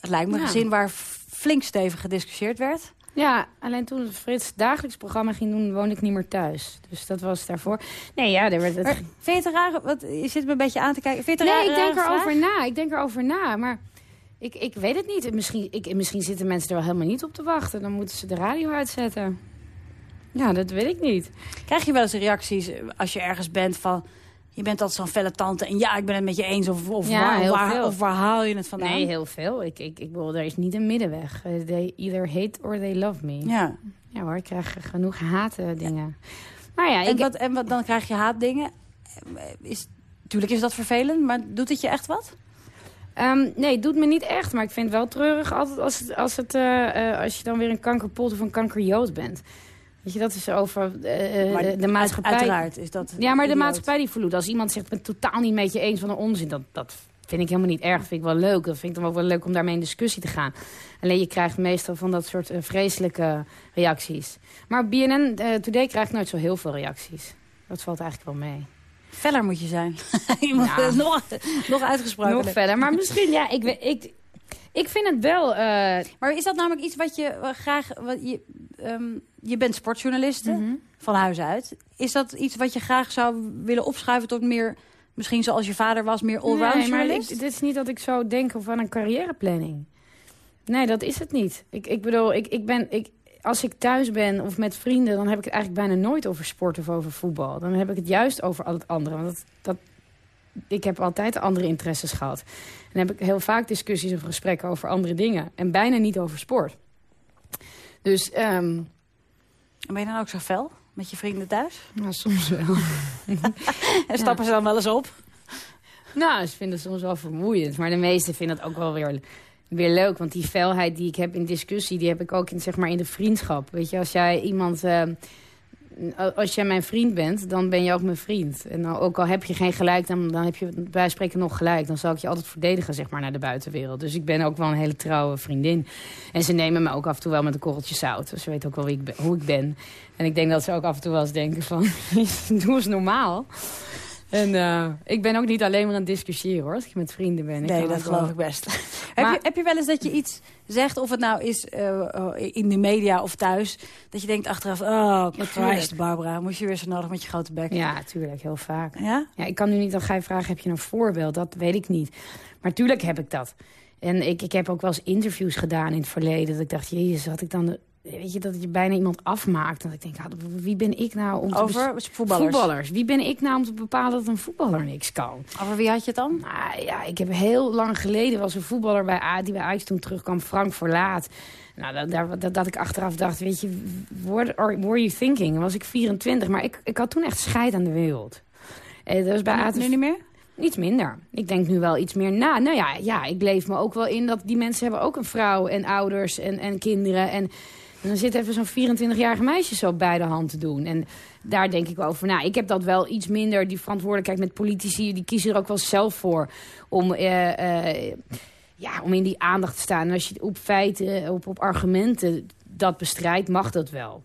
Het lijkt me een gezin waar flink stevig gediscussieerd werd. Ja, alleen toen Frits dagelijks programma ging doen, woonde ik niet meer thuis. Dus dat was daarvoor. Nee, ja, er werd het... Maar vind je het. Wat, je zit me een beetje aan te kijken. Vind je het Nee, ik denk erover na. Ik denk erover na. Maar ik, ik weet het niet. Misschien, ik, misschien zitten mensen er wel helemaal niet op te wachten. Dan moeten ze de radio uitzetten. Ja, dat weet ik niet. Krijg je wel eens reacties als je ergens bent van... Je bent altijd zo'n felle tante en ja, ik ben het met je eens. Of, of, Ja, waar, heel waar- veel. of waar haal je het vandaan? Nee, heel veel. Ik, ik, ik bedoel, er is niet een middenweg. Eh, They either hate or they love me. Ja, Ja. hoor, ik krijg genoeg haten dingen. Maar ja, En, wat, en wat, dan krijg je haatdingen. Is, tuurlijk is dat vervelend, maar doet het je echt wat? Ehm, nee, het doet me niet echt. Maar ik vind het wel treurig altijd als, het, als, het, eh, eh, als je dan weer een kankerpot of een kankerjood bent. Weet je, dat is over eh, de, de maatschappij. Uiteraard is dat Ja, maar de idioot. maatschappij die verloedt. Als iemand zegt, ik ben het totaal niet met je eens van een onzin. Dat, dat vind ik helemaal niet erg. Dat vind ik wel leuk. Dat vind ik dan ook wel leuk om daarmee in discussie te gaan. Alleen je krijgt meestal van dat soort vreselijke reacties. Maar op BNN Today krijgt nooit zo heel veel reacties. Dat valt eigenlijk wel mee. Feller moet je zijn. je moet Ja. nog, nog uitgesproken. Nog verder. Maar misschien, ja, ik, ik, ik vind het wel... eh, Maar is dat namelijk iets wat je eh, graag... Wat je, ehm, je bent sportjournaliste Mhm. van huis uit. Is dat iets wat je graag zou willen opschuiven tot meer... Misschien zoals je vader was, meer allround Nee, maar journalist? dit is niet dat ik zo denk van een carrièreplanning. Nee, dat is het niet. Ik, ik bedoel, ik, ik ben, ik, als ik thuis ben of met vrienden... dan heb ik het eigenlijk bijna nooit over sport of over voetbal. Dan heb ik het juist over al het andere. Want dat, dat ik heb altijd andere interesses gehad. En dan heb ik heel vaak discussies of gesprekken over andere dingen. En bijna niet over sport. Dus ehm, En ben je dan ook zo fel met je vrienden thuis? nou, soms wel. En stappen ze dan wel eens op? Nou, ze vinden het soms wel vermoeiend. Maar de meesten vinden het ook wel weer, weer leuk. Want die felheid die ik heb in discussie... die heb ik ook in, zeg maar, in de vriendschap. Weet je, als jij iemand... eh, als jij mijn vriend bent, dan ben je ook mijn vriend. En dan, ook al heb je geen gelijk, dan, dan heb je bij spreken nog gelijk. Dan zal ik je altijd verdedigen, zeg maar, naar de buitenwereld. Dus ik ben ook wel een hele trouwe vriendin. En ze nemen me ook af en toe wel met een korreltje zout. Dus ze weten ook wel wie ik hoe ik ben. En ik denk dat ze ook af en toe wel eens denken van... doe eens normaal. En eh, ik ben ook niet alleen maar aan het discussiëren, hoor. Als ik met vrienden ben. Nee, dat geloof wel- ik best. heb, je, heb je wel eens dat je iets zegt, of het nou is eh, in de media of thuis... dat je denkt achteraf, oh Christ, tuurlijk. Barbara, moest je weer zo nodig met je grote bek? Ja, natuurlijk, heel vaak. Ja? Ja, ik kan nu niet, dan ga je vragen, heb je een voorbeeld? Dat weet ik niet. Maar tuurlijk heb ik dat. En ik, ik heb ook wel eens interviews gedaan in het verleden. Dat ik dacht, jezus, had ik dan... Weet je, dat je bijna iemand afmaakt. Dat ik denk, ah, wie ben ik nou om te Over voetballers. voetballers. Wie ben ik nou om te bepalen dat een voetballer niks kan? Over wie had je het dan? Nou ja, ik heb heel lang geleden was een voetballer bij A, die bij Ajax toen terugkwam, Frank Verlaat. Nou, dat, dat, dat ik achteraf dacht, weet je, what are, what are you thinking? Dan was ik 24, maar ik, ik had toen echt scheid aan de wereld. Eh, dat was bij A Nu niet meer? Iets minder. Ik denk nu wel iets meer na. Nou ja, ja, ik leef me ook wel in dat die mensen hebben ook een vrouw en ouders en, en kinderen. En, en dan zit even zo'n 24-jarige meisje zo bij de hand te doen. En daar denk ik wel over. Nou, ik heb dat wel iets minder, die verantwoordelijkheid met politici. Die kiezen er ook wel zelf voor om, eh, eh, ja, om in die aandacht te staan. En als je op feiten, op, op argumenten dat bestrijdt, mag dat wel.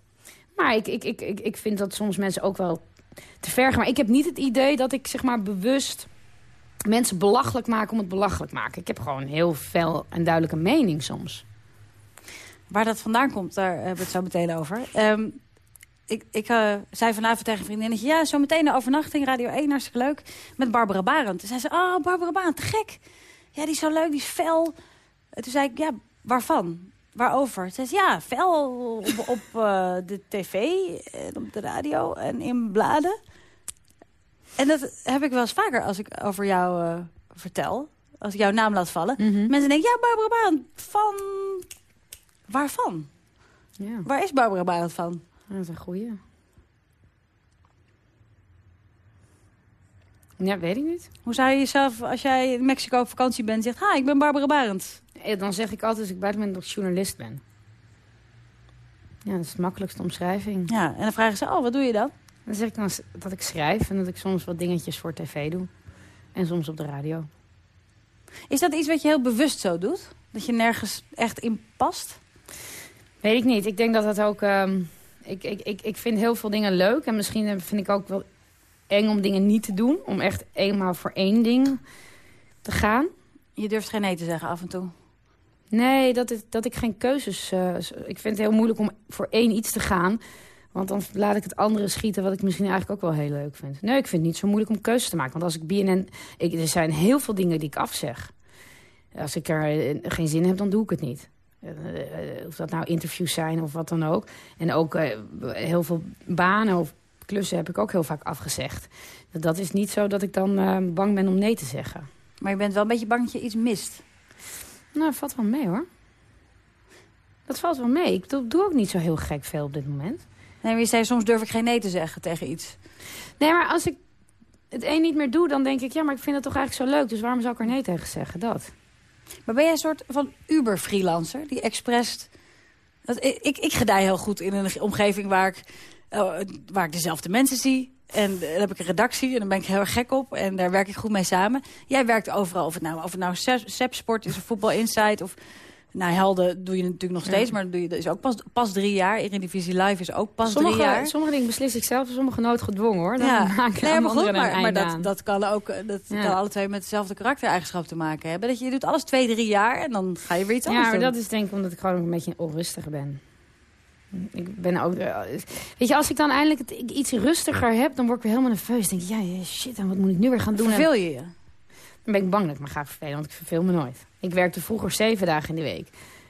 Maar ik, ik, ik, ik, vind dat soms mensen ook wel te ver gaan. Maar ik heb niet het idee dat ik zeg maar bewust mensen belachelijk maken om het belachelijk maken. Ik heb gewoon heel fel en duidelijke mening soms. Waar dat vandaan komt, daar hebben we het zo meteen over. Ehm, ik ik eh, zei vanavond tegen een vriendinnetje... ja, zo meteen de overnachting, Radio 1, hartstikke leuk... met Barbara Barend. Toen zei ze, oh, Barbara Barend, te gek. Ja, die is zo leuk, die is fel. En toen zei ik, ja, waarvan? Waarover? Toen zei ze, ja, fel op, op eh, de tv en op de radio en in bladen. En dat heb ik wel eens vaker als ik over jou eh, vertel. Als ik jouw naam laat vallen. Mensen denken, ja, Barbara Barend, van... Waarvan? Ja, Waar is Barbara Barend van? dat is een goeie. Ja, weet ik niet. Hoe zou je jezelf, als jij in Mexico op vakantie bent, zegt... Ha, ik ben Barbara Barend. Dan zeg ik altijd ik dat ik journalist ben. Ja, dat is de makkelijkste omschrijving. Ja, en dan vragen ze, oh, wat doe je dan? Dan zeg ik dan dat ik schrijf en dat ik soms wat dingetjes voor tv doe. En soms op de radio. Is dat iets wat je heel bewust zo doet? Dat je nergens echt in past? Weet ik niet. Ik denk dat dat ook... ehm, ik, ik, ik, ik vind heel veel dingen leuk. En misschien eh, vind ik ook wel eng om dingen niet te doen. Om echt eenmaal voor één ding te gaan. Je durft geen nee te zeggen af en toe. Nee, dat, ik- dat ik geen keuzes... s- ik vind het heel moeilijk om voor één iets te gaan. Want dan laat ik het andere schieten wat ik misschien eigenlijk ook wel heel leuk vind. Nee, ik vind het niet zo moeilijk om keuzes te maken. Want als ik BNN... Ik, er zijn heel veel dingen die ik afzeg. Als ik er eh, geen zin in heb, dan doe ik het niet. Eh, eh, of dat nou interviews zijn of wat dan ook. En ook eh, heel veel banen of klussen heb ik ook heel vaak afgezegd. Dat is niet zo dat ik dan bang ben om nee te zeggen. Maar je bent wel een beetje bang dat je iets mist. Nou, dat valt wel mee hoor. Dat valt wel mee. Ik doe, doe ook niet zo heel gek veel op dit moment. Nee, maar je zei, soms durf ik geen nee te zeggen tegen iets. Nee, maar als ik het een niet meer doe, dan denk ik... ja, maar ik vind het toch eigenlijk zo leuk, dus waarom zou ik er nee tegen zeggen? Dat. Maar ben jij een soort van Uber-freelancer? Die expres... Ik, ik, gedij heel goed in een omgeving waar ik, eh, waar ik dezelfde mensen zie. En dan heb ik een redactie en dan ben ik heel erg gek op. En daar werk ik goed mee samen. Jij werkt overal. Of het nou, of het nou Sep- Sepsport is, of Voetbal Insight. Of, nou, Helden doe je natuurlijk nog steeds. Maar dat, doe je, dat is ook pas, pas drie jaar. Eredivisie Live is ook pas Sommige, drie jaar. sommige dingen beslis ik zelf, sommige noodgedwongen hoor. Dan Ja, maak nee, maar goed, maar, maar dat, dat kan ook eh, dat Ja. kan alle twee met dezelfde karaktereigenschap te maken hebben. Dat je, je doet alles twee, drie jaar en dan ga je weer iets Ja, anders maar doen. dat is denk ik omdat ik gewoon een beetje onrustiger ben. Ik ben ook... eh, Weet je, als ik dan eindelijk het, iets rustiger heb, dan word ik weer helemaal nerveus. Dan denk ik, ja, ja, shit, en wat moet ik nu weer gaan doen? En Verveel je je? Dan ben ik bang dat ik me ga vervelen, want ik verveel me nooit. Ik werkte vroeger zeven dagen in de week.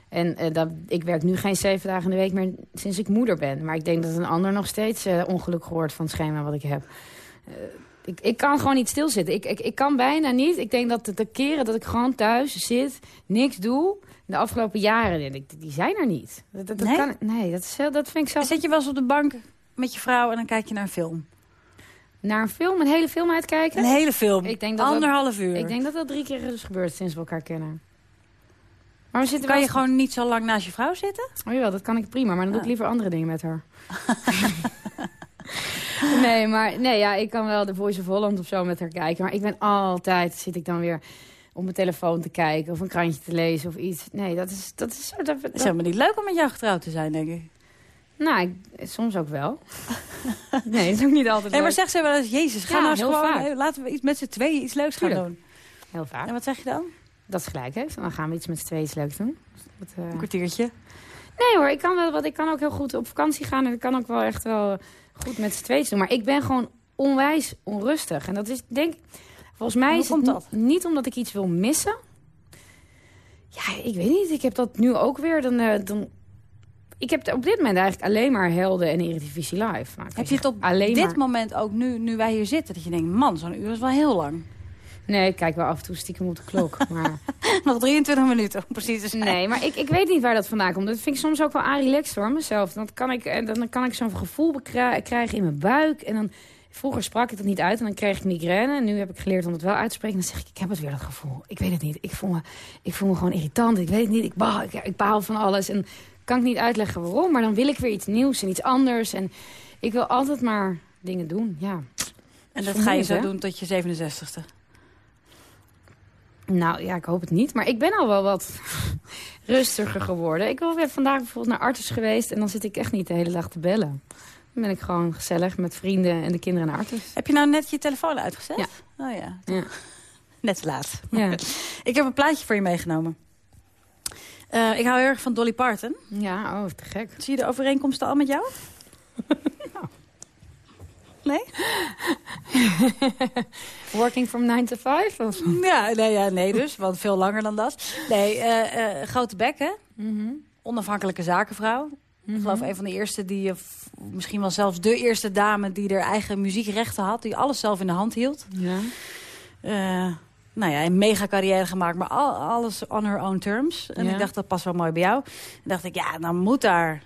En eh, dat, ik werk nu geen zeven dagen in de week meer sinds ik moeder ben. Maar ik denk dat een ander nog steeds eh, ongelukkig wordt van het schema wat ik heb. Eh, Ik, ik kan gewoon niet stilzitten. Ik, ik, ik kan bijna niet. Ik denk dat de, de keren dat ik gewoon thuis zit, niks doe... De afgelopen jaren, die, die zijn er niet. Dat, dat, Nee? kan, nee, dat, is, dat vind ik zo... Zit je wel eens op de bank met je vrouw en dan kijk je naar een film? Naar een film, een hele film uitkijken? Een hele film. Ik denk dat dat- Anderhalf uur. Ik denk dat dat drie keer is gebeurd sinds we elkaar kennen. Maar zitten kan je gewoon niet zo lang naast je vrouw zitten? Oh jawel, dat kan ik prima, maar dan doe ik Ah. liever andere dingen met haar. nee, maar nee, ja, ik kan wel de Voice of Holland of zo met haar kijken. Maar ik ben altijd, zit ik dan weer op mijn telefoon te kijken of een krantje te lezen of iets. Nee, dat is... Dat is, dat, Het is helemaal niet leuk om met jou getrouwd te zijn, denk ik. nou, ik- soms ook wel. nee, dat is ook niet altijd Nee, maar leuk. zeg ze wel eens, Jezus, ga Ja, nou eens gewoon, vaak. eh, laten we iets met z'n tweeën iets leuks gaan doen. Heel vaak. En wat zeg je dan? Dat ze gelijk heeft. Dan gaan we iets met z'n tweeën iets leuks doen. Dat, eh, Een kwartiertje. Nee hoor, ik kan, wel, wat, ik kan ook heel goed op vakantie gaan. En ik kan ook wel echt wel goed met z'n tweeën doen. Maar ik ben gewoon onwijs onrustig. En dat is, denk. Volgens mij is het dat? niet omdat ik iets wil missen. Ja, ik weet niet. Ik heb dat nu ook weer. Dan, eh, dan, ik heb op dit moment eigenlijk alleen maar helden en Eredivisie live. Nou, ik Heb je het op alleen dit maar... moment ook nu, nu wij hier zitten, dat je denkt, man, zo'n uur is wel heel lang. Nee, ik kijk wel af en toe stiekem op de klok. Maar... Nog 23 minuten, om precies te zijn. Nee, maar ik, ik weet niet waar dat vandaan komt. Dat vind ik soms ook wel aanrelaxed hoor, mezelf. Dan kan ik, eh, dan kan ik zo'n gevoel bekra- krijgen in mijn buik. En dan, vroeger sprak ik het niet uit en dan kreeg ik migraine. En nu heb ik geleerd om het wel uit te spreken. En dan zeg ik, ik heb het weer, dat gevoel. Ik weet het niet. Ik voel me, ik voel me gewoon irritant. Ik weet het niet. Ik baal, ik, ik baal van alles. En kan ik niet uitleggen waarom. Maar dan wil ik weer iets nieuws en iets anders. En ik wil altijd maar dingen doen, ja. En dat ga je zo hè? doen tot je 67ste. Nou ja, ik hoop het niet. Maar ik ben al wel wat rustiger geworden. Ik ben vandaag bijvoorbeeld naar Artus geweest... en dan zit ik echt niet de hele dag te bellen. Dan ben ik gewoon gezellig met vrienden en de kinderen naar Artus. Heb je nou net je telefoon uitgezet? Ja. Oh ja, Ja. net te laat. Ja. Ik heb een plaatje voor je meegenomen. Eh, ik hou heel erg van Dolly Parton. ja, oh, te gek. Zie je de overeenkomsten al met jou? Nee? Working from 9 to 5? Of? Ja, nee, ja, nee dus, want veel langer dan dat. Nee, eh, grote bek, hè? Mhm. Onafhankelijke zakenvrouw. Mhm. Ik geloof een van de eerste die, eh, f- misschien wel zelfs de eerste dame... die haar eigen muziekrechten had, die alles zelf in de hand hield. Ja. Eh, nou ja, een mega carrière gemaakt, maar al, alles on her own terms. En Ja. ik dacht, dat past wel mooi bij jou. En dacht ik, ja, dan moet daar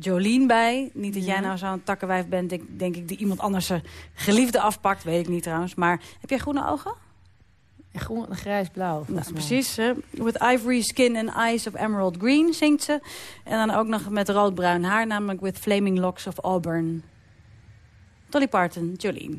Jolien bij. Niet dat jij nou zo'n takkenwijf bent, denk, denk ik, die iemand anders zijn geliefde afpakt. Weet ik niet trouwens. Maar heb jij groene ogen? En groen en grijs-blauw. Nou, volgens mij. precies. hè. With ivory skin and eyes of emerald green zingt ze. En dan ook nog met roodbruin haar, namelijk with flaming locks of auburn. Dolly Parton. Jolene,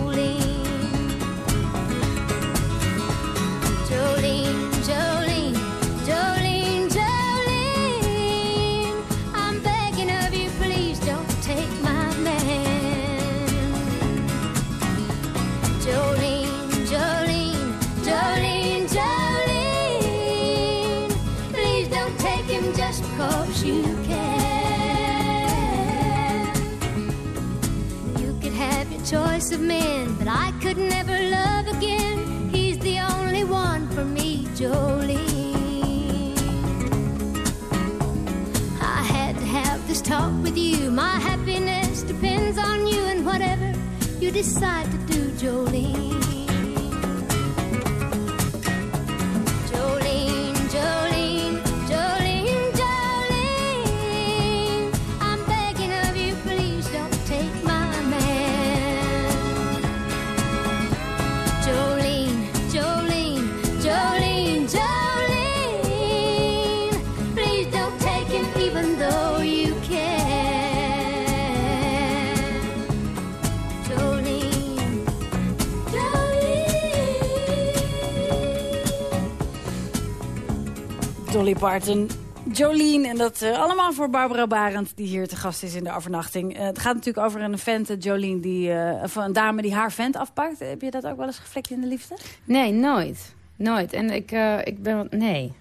Dolly Parton. Jolene en dat eh, allemaal voor Barbara Barend die hier te gast is in de overnachting. Eh, het gaat natuurlijk over een vent, eh, Jolene, die, of een dame die haar vent afpakt. Heb je dat ook wel eens geflikt in de liefde? Nee, nooit. Nooit. En ik, ik ben... Nee,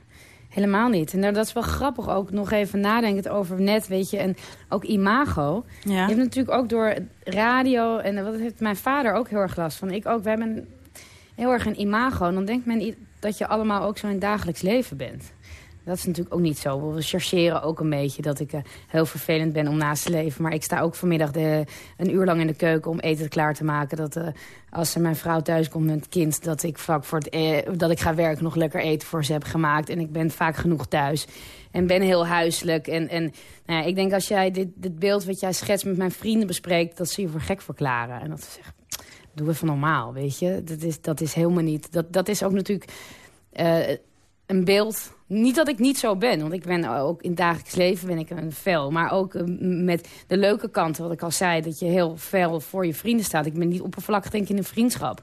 helemaal niet. En nou, dat is wel grappig ook, nog even nadenkend over net, weet je. En ook imago. Ja. Je hebt natuurlijk ook door radio, en wat heeft mijn vader ook heel erg last van. Ik ook, we hebben heel erg een imago. En dan denkt men dat je allemaal ook zo in het dagelijks leven bent. Dat is natuurlijk ook niet zo. We chargeren ook een beetje dat ik eh, heel vervelend ben om naast te leven. Maar ik sta ook vanmiddag de, een uur lang in de keuken om eten klaar te maken. Dat eh, als mijn vrouw thuis komt met het kind... dat ik vlak voor het, eh, dat ik ga werken nog lekker eten voor ze heb gemaakt. En ik ben vaak genoeg thuis. En ben heel huiselijk. En, en nou ja, ik denk als jij dit, dit beeld wat jij schetst met mijn vrienden bespreekt... dat ze je voor gek verklaren. En dat ze zeggen, doe even normaal, weet je. Dat is, dat is helemaal niet... Dat, dat is ook natuurlijk eh, een beeld... Niet dat ik niet zo ben, want ik ben ook in het dagelijks leven ben ik een fel. Maar ook eh, met de leuke kanten, wat ik al zei, dat je heel fel voor je vrienden staat. Ik ben niet oppervlakkig denk ik in een vriendschap.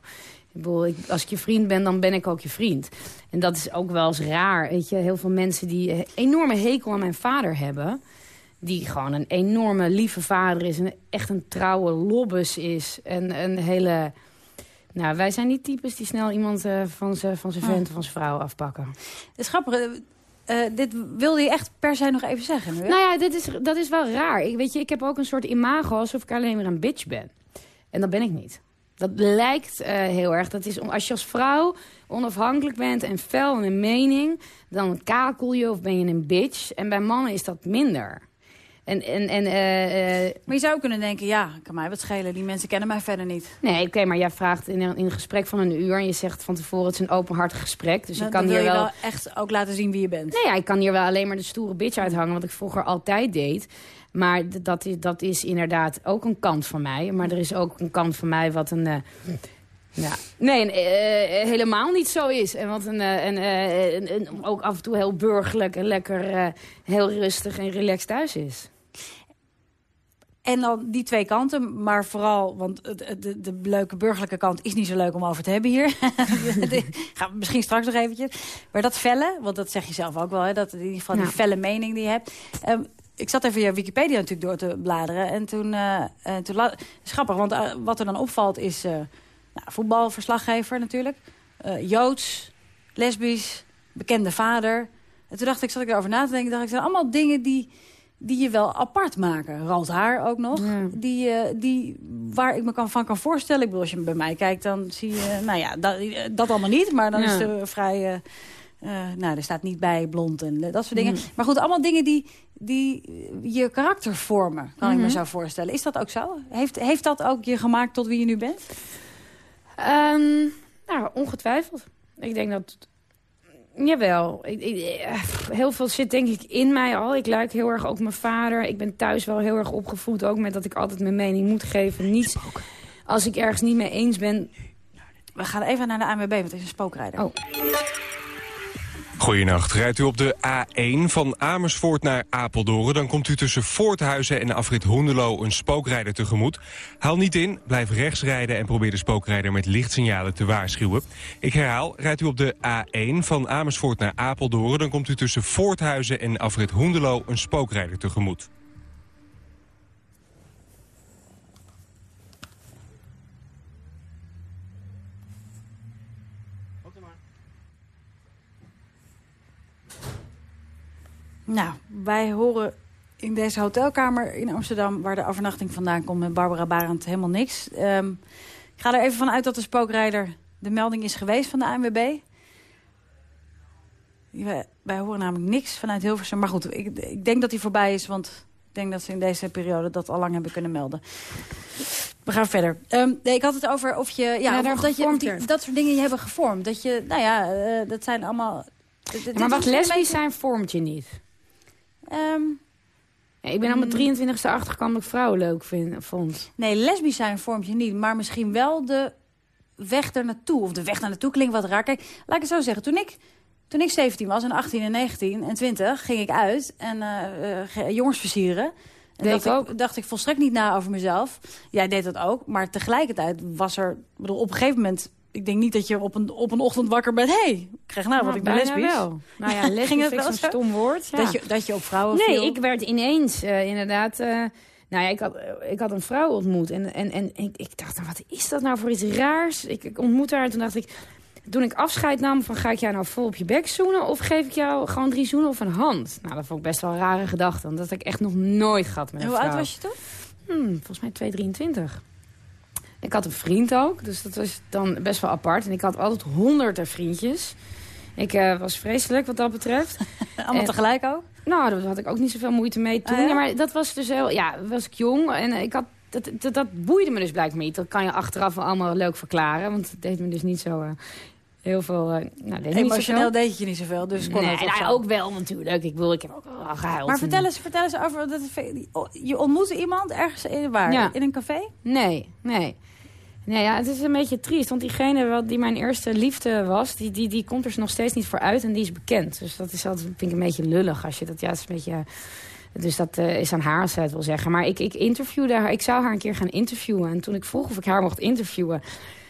Ik bedoel, als ik je vriend ben, dan ben ik ook je vriend. En dat is ook wel eens raar, weet je. Heel veel mensen die een enorme hekel aan mijn vader hebben... die gewoon een enorme lieve vader is... en echt een trouwe lobbes is. En een hele... Nou, wij zijn niet types die snel iemand eh, van zijn van Ah. vent of van zijn vrouw afpakken. Het is grappig. eh, eh, dit wilde je echt per se nog even zeggen hè? Nou ja, dit is, dat is wel raar. Ik, weet je, ik heb ook een soort imago alsof ik alleen maar een bitch ben. En dat ben ik niet. Dat lijkt heel erg. Dat is, om- als je als vrouw onafhankelijk bent en fel in een mening... dan kakel je of ben je een bitch. En bij mannen is dat minder. En, en, en, eh, eh, Maar je zou kunnen denken, ja, kan mij wat schelen. Die mensen kennen mij verder niet. nee, oké, maar jij vraagt in een, in een gesprek van een uur... en je zegt van tevoren het is een openhartig gesprek. Dus ik kan hier wel... wel echt ook laten zien wie je bent. Nee, ja, ik kan hier wel alleen maar de stoere bitch uithangen, wat ik vroeger altijd deed. Maar dat is, dat is inderdaad ook een kant van mij. Maar er is ook een kant van mij wat een... eh, ja, nee, helemaal niet zo is. En wat een, eh, een, een, een- ook af en toe heel burgerlijk en lekker heel rustig en relaxed thuis is. En dan die twee kanten, maar vooral, want de, de, de leuke burgerlijke kant is niet zo leuk om over te hebben hier. Gaan we misschien straks nog eventjes. Maar dat felle, want dat zeg je zelf ook wel, hè, dat in ieder geval die felle mening die je hebt. Ehm, ik zat even je Wikipedia natuurlijk door te bladeren. En toen, eh en toen grappig, want eh, wat er dan opvalt is eh, nou, voetbalverslaggever natuurlijk. Joods, lesbisch, bekende vader. En toen dacht ik, zat ik erover na te denken, dacht ik, zijn allemaal dingen die, die je wel apart maken. Rood haar ook nog. Ja. Die, eh, die, waar ik me kan, van kan voorstellen. Ik bedoel, als je bij mij kijkt, dan zie je... Nou ja, dat, dat allemaal niet. Maar dan Ja. is het vrij... eh, eh, nou, er staat niet bij blond en eh, dat soort dingen. Maar goed, allemaal dingen die, die je karakter vormen, kan ik me Mhm. zo voorstellen. Is dat ook zo? Heeft, heeft dat ook je gemaakt tot wie je nu bent? Ehm, nou, ongetwijfeld. Ik denk dat... Jawel. Ik, ik, eh, heel veel zit denk ik in mij al. Ik lijk heel erg ook mijn vader. Ik ben thuis wel heel erg opgevoed. Ook met dat ik altijd mijn mening moet geven. Niet als ik ergens niet mee eens ben. We gaan even naar de ANWB, want het is een spookrijder. Oh. Goedenacht. Rijdt u op de A1 van Amersfoort naar Apeldoorn... dan komt u tussen Voorthuizen en afrit Hoendelo een spookrijder tegemoet. Haal niet in, blijf rechts rijden en probeer de spookrijder met lichtsignalen te waarschuwen. Ik herhaal, rijdt u op de A1 van Amersfoort naar Apeldoorn... dan komt u tussen Voorthuizen en afrit Hoendelo een spookrijder tegemoet. Nou, wij horen in deze hotelkamer in Amsterdam... waar de overnachting vandaan komt met Barbara Barend helemaal niks. Ehm, ik ga er even van uit dat de spookrijder de melding is geweest van de ANWB. Wij, wij horen namelijk niks vanuit Hilversum. Maar goed, ik, ik denk dat hij voorbij is, want ik denk dat ze in deze periode dat al lang hebben kunnen melden. We gaan verder. Ehm, nee, ik had het over of je... Ja, Ja, of dat, je, die- dat soort dingen je hebben gevormd. Dat je, nou ja, eh, dat zijn allemaal... maar wat lesbisch zijn vormt je niet. Ehm, Ja, Ik ben al mijn 23e achtergekomen dat ik vrouwen leuk vind, vond. Nee, lesbisch zijn vormt je niet. Maar misschien wel de weg er naartoe. Of de weg naar naartoe klinkt wat raar. Kijk, laat ik het zo zeggen. Toen ik, toen ik 17 was en 18 en 19 en 20 ging ik uit. En ge- jongens versieren. En dacht ik ook. dacht ik volstrekt niet na over mezelf. Jij deed dat ook. Maar tegelijkertijd was er... Bedoel, op een gegeven moment ik denk niet dat je op een, op een ochtend wakker bent. Hé, hey, ik krijg nou wat ik ben lesbisch. wel. Nou ja, lesbisch zo'n zo? stom woord. Ja. Dat, je, dat je op vrouwen Nee, viel. ik werd ineens eh, inderdaad... eh, nou ja, ik had, eh, ik had een vrouw ontmoet. En, en, en ik, ik dacht, nou, wat is dat nou voor iets raars? Ik, ik ontmoette haar en toen dacht ik... Toen ik afscheid nam van ga ik jou nou vol op je bek zoenen... of geef ik jou gewoon drie zoenen of een hand? Nou, dat vond ik best wel een rare gedachte. Want dat ik echt nog nooit gehad met En een hoe vrouw. oud was je toen? Hmm, volgens mij 223. Ik had een vriend ook, dus dat was dan best wel apart. En ik had altijd honderden vriendjes. Ik eh, was vreselijk wat dat betreft. Allemaal En- tegelijk ook? Nou, daar had ik ook niet zoveel moeite mee toen. Ah, ja? ja? maar dat was dus heel... Ja, was ik jong en eh, ik had... Dat, dat, dat boeide me dus blijkbaar niet. Dat kan je achteraf wel allemaal leuk verkaren. Want het deed me dus niet zo eh, heel veel... eh nou, deed niet Emotioneel deed je niet zoveel, dus kon Nee, het ook nou, ook wel natuurlijk. Ik, wil, ik heb ook wel gehuild. Maar vertel eens, vertel eens over... Dat, je ontmoette iemand ergens in, waar? Ja. In een café? Nee, nee. Nee, ja, het is een beetje triest. Want diegene wat, die mijn eerste liefde was, die, die, die komt er nog steeds niet voor uit. En die is bekend. Dus dat is altijd, vind ik een beetje lullig. Als je dat, ja, het is een beetje... Dus dat eh, is aan haar als zij het wil zeggen. Maar ik, ik interviewde haar. Ik zou haar een keer gaan interviewen. En toen ik vroeg of ik haar mocht interviewen.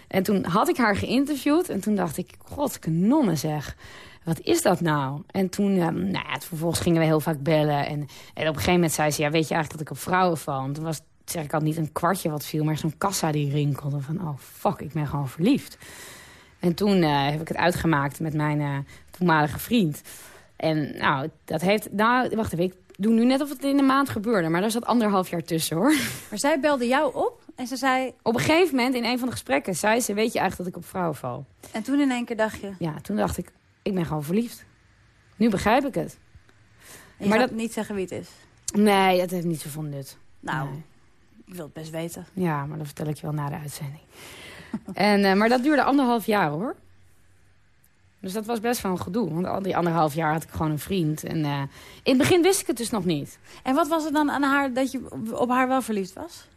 En toen had ik haar geïnterviewd. En toen dacht ik, god, kanonnen zeg. Wat is dat nou? En toen, eh, nou vervolgens gingen we heel vaak bellen. En, en op een gegeven moment zei ze, ja, weet je eigenlijk dat ik op vrouwen val? En toen was, zeg ik, had niet een kwartje wat viel, maar zo'n kassa die rinkelde. Van, oh fuck, ik ben gewoon verliefd. En toen eh, heb ik het uitgemaakt met mijn eh, toenmalige vriend. En nou, dat heeft, nou, wacht even, ik doe nu net of het in een maand gebeurde. Maar daar zat anderhalf jaar tussen, hoor. Maar zij belde jou op en ze zei... Op een gegeven moment, in een van de gesprekken, zei ze, weet je eigenlijk dat ik op vrouwen val? En toen in één keer dacht je... Ja, toen dacht ik, ik ben gewoon verliefd. Nu begrijp ik het. Je Maar gaat dat- niet zeggen wie het is. Nee, het heeft niet zoveel nut. Nou, Nee. ik wil het best weten. Ja, maar dat vertel ik je wel na de uitzending. en, eh, maar dat duurde anderhalf jaar, hoor. Dus dat was best wel een gedoe. Want al die anderhalf jaar had ik gewoon een vriend. En eh, in het begin wist ik het dus nog niet. En wat was het dan aan haar dat je op haar wel verliefd was?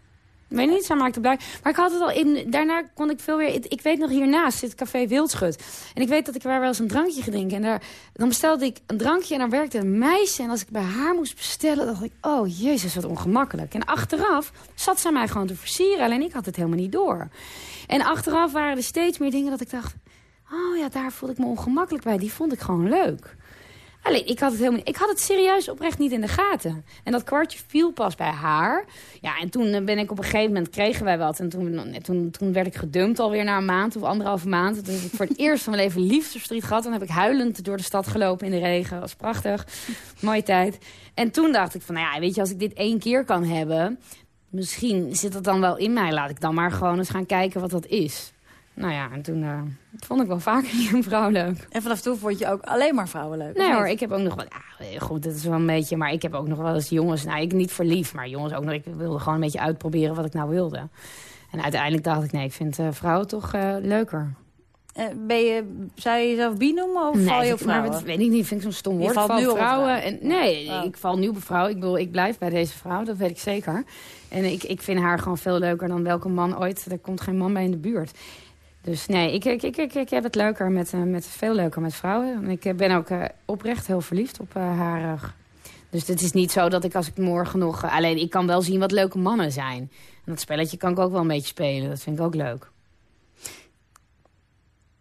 Ik weet niet, zij maakte blij. Maar ik had het al in. Daarna kon ik veel weer. Ik, ik weet nog hiernaast zit Café Wildschut. En ik weet dat ik daar wel eens een drankje ging drinken. En daar, dan bestelde ik een drankje en dan werkte een meisje. En als ik bij haar moest bestellen, dacht ik: Oh jezus, wat ongemakkelijk. En achteraf zat zij mij gewoon te versieren. Alleen ik had het helemaal niet door. En achteraf waren er steeds meer dingen dat ik dacht: Oh ja, daar voelde ik me ongemakkelijk bij. Die vond ik gewoon leuk. Ik had, het helemaal, ik had het serieus oprecht niet in de gaten. En dat kwartje viel pas bij haar. Ja, en toen eh, ben ik op een gegeven moment, kregen wij wat. En toen, toen, toen werd ik gedumpt alweer na een maand of anderhalve maand. Toen heb ik voor het eerst van mijn leven liefdesverdriet gehad. En heb ik huilend door de stad gelopen in de regen. Dat was prachtig. Mooie tijd. En toen dacht ik van, nou ja, weet je, als ik dit één keer kan hebben... misschien zit dat dan wel in mij. Laat ik dan maar gewoon eens gaan kijken wat dat is. Nou ja, en toen eh, vond ik wel vaker een vrouw leuk. En vanaf toen vond je ook alleen maar vrouwen leuk? Nee hoor, ik heb ook nog wel... Goed, dat is wel een beetje... Maar ik heb ook nog wel eens jongens... Nou, ik niet verliefd, maar jongens ook nog... Ik wilde gewoon een beetje uitproberen wat ik nou wilde. En uiteindelijk dacht ik, nee, ik vind eh, vrouwen toch eh, leuker. Ben je, zou je jezelf bi noemen of val je op vind- maar vrouwen? wat, weet ik niet, vind ik zo'n stom Je woord. valt Ik val nu op op vrouwen. vrouwen. En, nee, Oh. ik val nu op vrouwen. Ik bedoel, ik blijf bij deze vrouw, dat weet ik zeker. En ik, ik vind haar gewoon veel leuker dan welke man ooit. Er komt geen man bij in de buurt. Dus nee, ik, ik, ik, ik, heb het leuker met, eh, met, veel leuker met vrouwen. En ik eh, ben ook eh, oprecht heel verliefd op haar. dus het is niet zo dat ik als ik morgen nog... alleen, ik kan wel zien wat leuke mannen zijn. En dat spelletje kan ik ook wel een beetje spelen. Dat vind ik ook leuk.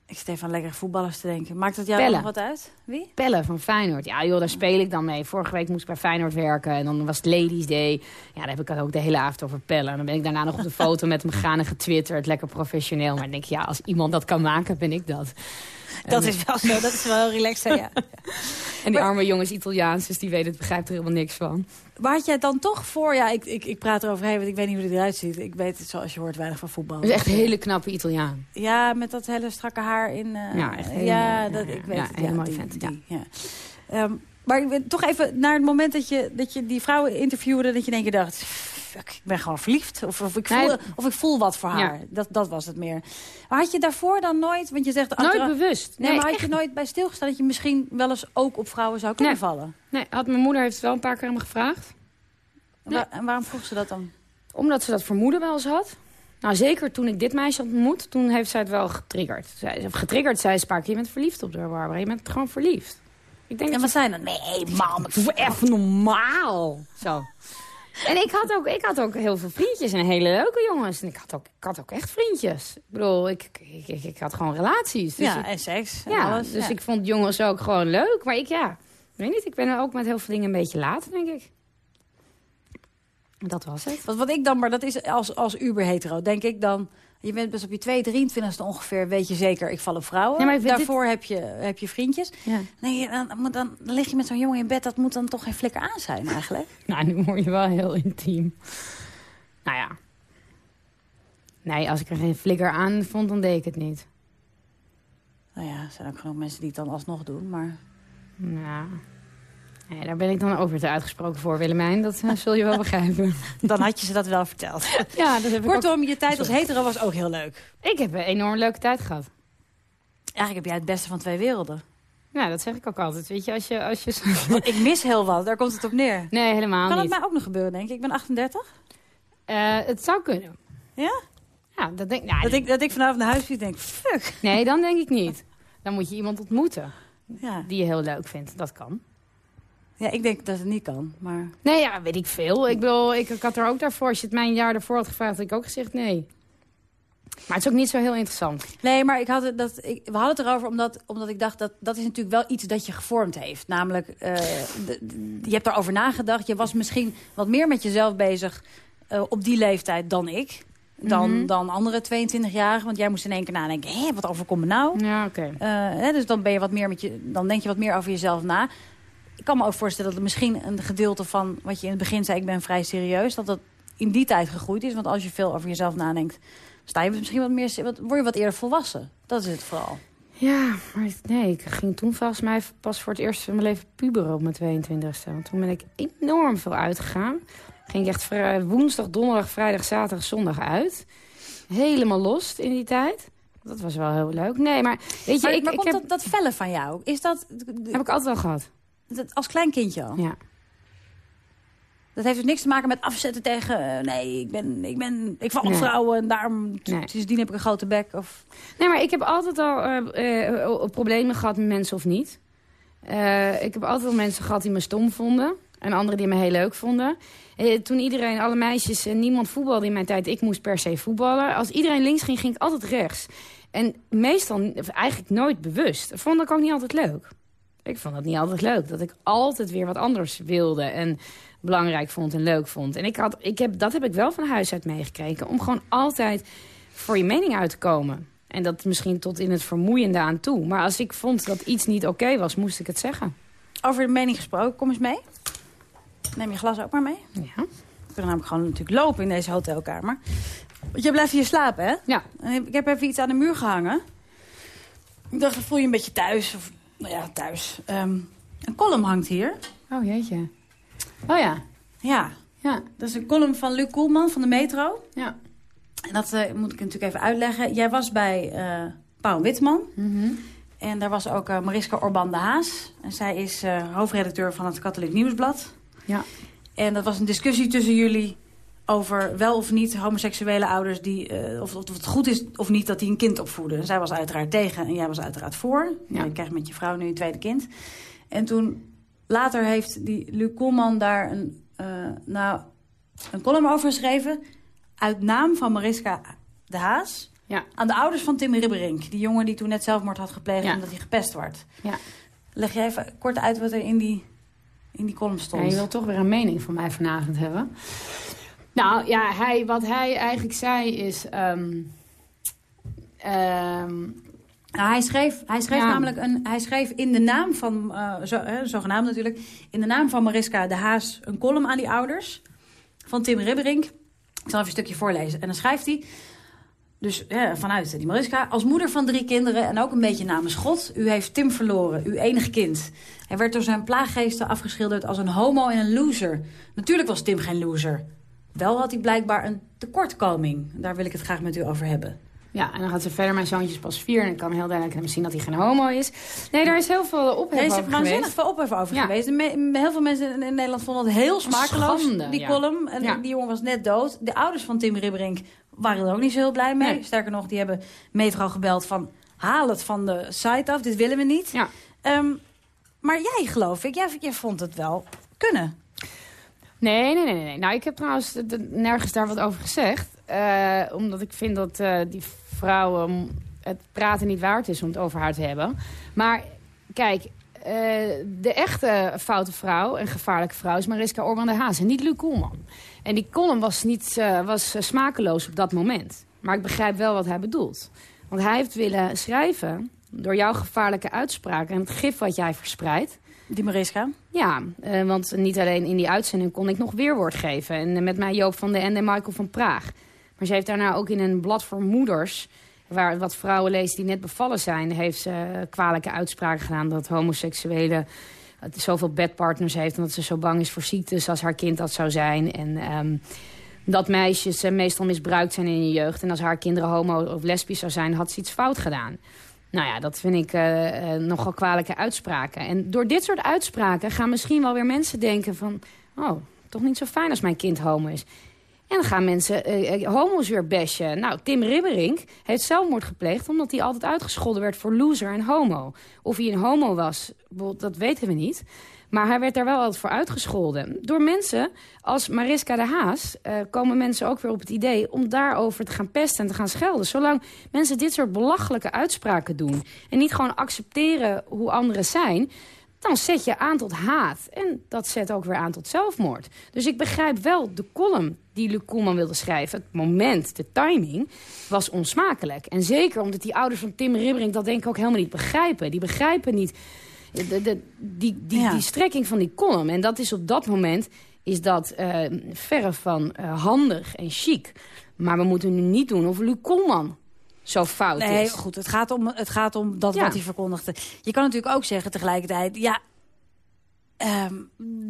Ik zit even aan lekkere voetballers te denken. Maakt dat jou Pelle. nog wat uit? Wie? Pelle van Feyenoord. Ja joh, daar speel ik dan mee. Vorige week moest ik bij Feyenoord werken. En dan was het Ladies Day. Ja, daar heb ik het ook de hele avond over Pelle. En dan ben ik daarna nog op de foto met hem gegaan en getwitterd. Lekker professioneel. Maar dan denk ik, ja, als iemand dat kan maken, ben ik dat. Dat En- is wel zo, dat is wel heel relaxed. hè, Ja. En die arme jongens Italiaans, dus die weten het, begrijpt er helemaal niks van. Maar had jij het dan toch voor... Ja, ik, ik, ik praat eroverheen, want ik weet niet hoe hij eruit ziet. Ik weet het, zoals je hoort, weinig van voetbal. Is echt een hele knappe Italiaan. Ja, met dat hele strakke haar in... eh, Ja, echt heel ja, mooi. dat, Ja, ik ja. weet Ja, het. heel mooi die- vent, die, ja. Ehm, maar ik ben toch even naar het moment dat je, dat je die vrouwen interviewde... dat je in één keer dacht, fuck, ik ben gewoon verliefd. Of, of, ik, voel, Nee. of ik voel wat voor haar. Ja. Dat, dat was het meer. Maar had je daarvoor dan nooit... Want je zegt... Nooit achteraf- bewust. Nee, Nee, maar had echt je nooit bij stilgestaan dat je misschien wel eens ook op vrouwen zou kunnen Nee. vallen? Nee, had mijn moeder heeft het wel een paar keer aan me gevraagd. En waar- En waarom vroeg ze dat dan? Omdat ze dat vermoeden wel eens had. Nou, zeker toen ik dit meisje ontmoet, toen heeft zij het wel getriggerd. Zij, of getriggerd, zei ze keer, je bent verliefd op haar, Barbara. Je bent gewoon verliefd. Ik denk En wat zijn dan? Nee, man. je... Doe even normaal. Zo. En ik had, ook, ik had ook heel veel vriendjes en hele leuke jongens. En ik had ook, ik had ook echt vriendjes. Ik bedoel, ik, ik, ik, ik had gewoon relaties. Dus ja, ik- en seks en ja, alles. dus ja. ik vond jongens ook gewoon leuk. Maar ik, ja, ik weet niet, ik ben er ook met heel veel dingen een beetje laat, denk ik. Dat was het. Wat, wat ik dan, maar dat is als, als uber-hetero, denk ik dan... Je bent best op je 2, 23ste ongeveer, weet je zeker, ik val op vrouwen. Ja, maar Daarvoor heb, je, heb je vriendjes. Ja. Nee, dan, dan, dan lig je met zo'n jongen in bed, dat moet dan toch geen flikker aan zijn eigenlijk? Nou, nu word je wel heel intiem. Nou ja. Nee, als ik er geen flikker aan vond, dan deed ik het niet. Nou ja, er zijn ook genoeg mensen die het dan alsnog doen, maar... Nou, nee, daar ben ik dan weer te uitgesproken voor, Willemijn. Dat eh, zul je wel begrijpen. Dan had je ze dat wel verteld. Ja, dat heb ik ook. Kortom, je tijd als hetero was ook heel leuk. Ik heb een enorm leuke tijd gehad. Eigenlijk heb jij het beste van twee werelden. Ja, dat zeg ik ook altijd. Weet je, als je... Als je zo- ik mis heel wat, daar komt het op neer. Nee, helemaal Kan het niet. mij ook nog gebeuren, denk ik? Ik ben 38. Eh, het zou kunnen. Ja? Ja, dat denk nou, Dat ik, dat ik vanavond naar huis denk, fuck. Nee, dan denk ik niet. Dan moet je iemand ontmoeten Ja. die je heel leuk vindt. Dat kan. Ja, ik denk dat het niet kan, maar... Nee, ja, weet ik veel. Ik bedoel, ik, ik had er ook daarvoor, als je het mij een jaar daarvoor had gevraagd, had ik ook gezegd nee. Maar het is ook niet zo heel interessant. Nee, maar ik had het, dat, ik, we hadden het erover omdat, omdat ik dacht dat dat is natuurlijk wel iets dat je gevormd heeft. Namelijk, eh, de- je hebt daarover nagedacht. Je was misschien wat meer met jezelf bezig eh, op die leeftijd dan ik. Dan, Mhm. dan andere 22-jarigen. Want jij moest in één keer nadenken, hé, wat overkomt me nou? Ja, oké. Eh, dus dan, ben je wat meer met je, dan denk je wat meer over jezelf na. Ik kan me ook voorstellen dat misschien een gedeelte van... wat je in het begin zei, ik ben vrij serieus... dat dat in die tijd gegroeid is. Want als je veel over jezelf nadenkt... sta je misschien wat meer, wat, word je wat eerder volwassen. Dat is het vooral. Ja, maar nee, ik ging toen volgens mij pas voor het eerst in mijn leven puberen op mijn 22e. Want toen ben ik enorm veel uitgegaan. Ging ik echt woensdag, donderdag, vrijdag, zaterdag, zondag uit. Helemaal los in die tijd. Dat was wel heel leuk. Nee, maar weet je, Maar, ik, maar ik komt heb, dat, dat vellen van jou? Is dat, heb ik altijd al gehad. Dat als klein kindje al? Ja. Dat heeft dus niks te maken met afzetten tegen... eh, nee, ik, ben, ik, ben, ik val op Nee. vrouwen en daarom... Nee. Sindsdien heb ik een grote bek. Of, Nee, maar ik heb altijd al eh, eh, problemen gehad met mensen of niet. Ik heb altijd wel mensen gehad die me stom vonden. En anderen die me heel leuk vonden. Toen iedereen, alle meisjes en niemand voetbalde in mijn tijd... ik moest per se voetballen. Als iedereen links ging, ging ik altijd rechts. En meestal, eigenlijk nooit bewust. Vond ik ook niet altijd leuk. Ik vond dat niet altijd leuk. Dat ik altijd weer wat anders wilde en belangrijk vond en leuk vond. En ik had, ik heb, dat heb ik wel van huis uit meegekregen. Om gewoon altijd voor je mening uit te komen. En dat misschien tot in het vermoeiende aan toe. Maar als ik vond dat iets niet oké was, moest ik het zeggen. over de mening gesproken, kom eens mee. Neem je glas ook maar mee. Ja. We kunnen namelijk gewoon natuurlijk lopen in deze hotelkamer. Want je blijft hier slapen, hè? Ja. En ik heb even iets aan de muur gehangen. Ik dacht, voel je een beetje thuis. Of, nou ja, thuis. Ehm, een column hangt hier. Oh jeetje. Oh ja. Ja, Ja. dat is een column van Luc Koelman van de Metro. Ja. En dat eh, moet ik natuurlijk even uitleggen. Jij was bij eh Pauw Witman. En daar was ook eh, Mariska Orban de Haas. En zij is hoofdredacteur van het Katholiek Nieuwsblad. Ja. En dat was een discussie tussen jullie over wel of niet homoseksuele ouders... Die, eh, of, of het goed is of niet dat die een kind opvoeden. En zij was uiteraard tegen en jij was uiteraard voor. Ja. Je krijgt met je vrouw nu een tweede kind. En toen later heeft die Luc Koelman daar een, eh, nou, een column over geschreven... uit naam van Mariska de Haas... Ja. aan de ouders van Tim Ribberink. Die jongen die toen net zelfmoord had gepleegd Ja. omdat hij gepest werd. Ja. Leg jij even kort uit wat er in die, in die column Ja, stond. je wil toch weer een mening van mij vanavond hebben. Nou ja, hij, wat hij eigenlijk zei is... ehm, ehm, Nou, hij schreef, hij schreef Ja. namelijk een, hij schreef in de naam van, eh, zo, eh, zogenaamd natuurlijk, in de naam van Mariska de Haas een column aan die ouders van Tim Ribberink. Ik zal even een stukje voorlezen. En dan schrijft hij, dus vanuit die Mariska, als moeder van drie kinderen en ook een beetje namens God, u heeft Tim verloren, uw enig kind. Hij werd door zijn plaaggeesten afgeschilderd als een homo en een loser. Natuurlijk was Tim geen loser. Wel had hij blijkbaar een tekortkoming. Daar wil ik het graag met u over hebben. ja, en dan gaat ze verder. Mijn zoontje is pas vier en ik kan heel duidelijk zien dat hij geen homo is. Nee, daar is heel veel ophef Er is over waanzinnig geweest. veel ophef over Ja. geweest. Heel veel mensen in, Nederland vonden het heel smakeloos, Schande, die ja. column. En Ja. die jongen was net dood. De ouders van Tim Ribberink waren er ook niet zo heel blij mee. Nee. Sterker nog, die hebben Metro gebeld van... haal het van de site af, dit willen we niet. Ja. Ehm, maar jij, geloof ik, jij, jij vond het wel kunnen. Nee, nee, nee, nee. Nou, ik heb trouwens nergens daar wat over gezegd. Eh, omdat ik vind dat eh, die vrouwen het praten niet waard is om het over haar te hebben. Maar kijk, eh, de echte foute vrouw en gevaarlijke vrouw is Mariska Orban de Haas en niet Luc Koelman. En die column was, niet, was smakeloos op dat moment. Maar ik begrijp wel wat hij bedoelt. Want hij heeft willen schrijven door jouw gevaarlijke uitspraken en het gif wat jij verspreidt. Die Mariska. Ja, eh, want niet alleen in die uitzending kon ik nog weerwoord geven. En eh, met mij Joop van den Ende en Michael van Praag. Maar ze heeft daarna ook in een blad voor moeders... waar wat vrouwen lezen die net bevallen zijn... heeft ze eh, kwalijke uitspraken gedaan dat homoseksuele... dat ze zoveel bedpartners heeft en dat ze zo bang is voor ziektes... als haar kind dat zou zijn. En ehm, dat meisjes meestal misbruikt zijn in je jeugd. En als haar kinderen homo of lesbisch zou zijn, had ze iets fout gedaan. Nou ja, dat vind ik eh, eh, nogal kwalijke uitspraken. En door dit soort uitspraken gaan misschien wel weer mensen denken van... oh, toch niet zo fijn als mijn kind homo is. En dan gaan mensen eh, homo's weer bashen. Nou, Tim Ribberink heeft zelfmoord gepleegd... omdat hij altijd uitgescholden werd voor loser en homo. Of hij een homo was, dat weten we niet. Maar hij werd daar wel altijd voor uitgescholden. Door mensen als Mariska de Haas eh, komen mensen ook weer op het idee... om daarover te gaan pesten en te gaan schelden. Zolang mensen dit soort belachelijke uitspraken doen... en niet gewoon accepteren hoe anderen zijn... dan zet je aan tot haat. En dat zet ook weer aan tot zelfmoord. Dus ik begrijp wel de column die Luc Koelman wilde schrijven. Het moment, de timing, was onsmakelijk. En zeker omdat die ouders van Tim Ribberink dat denk ik ook helemaal niet begrijpen. Die begrijpen niet de, de, die, die, Ja. die strekking van die column. En dat is op dat moment is dat eh, verre van eh, handig en chic. Maar we moeten nu niet doen of Luc Koelman zo fout Nee, is. goed, het gaat om, het gaat om dat Ja. wat hij verkondigde. Je kan natuurlijk ook zeggen tegelijkertijd... ja, ehm,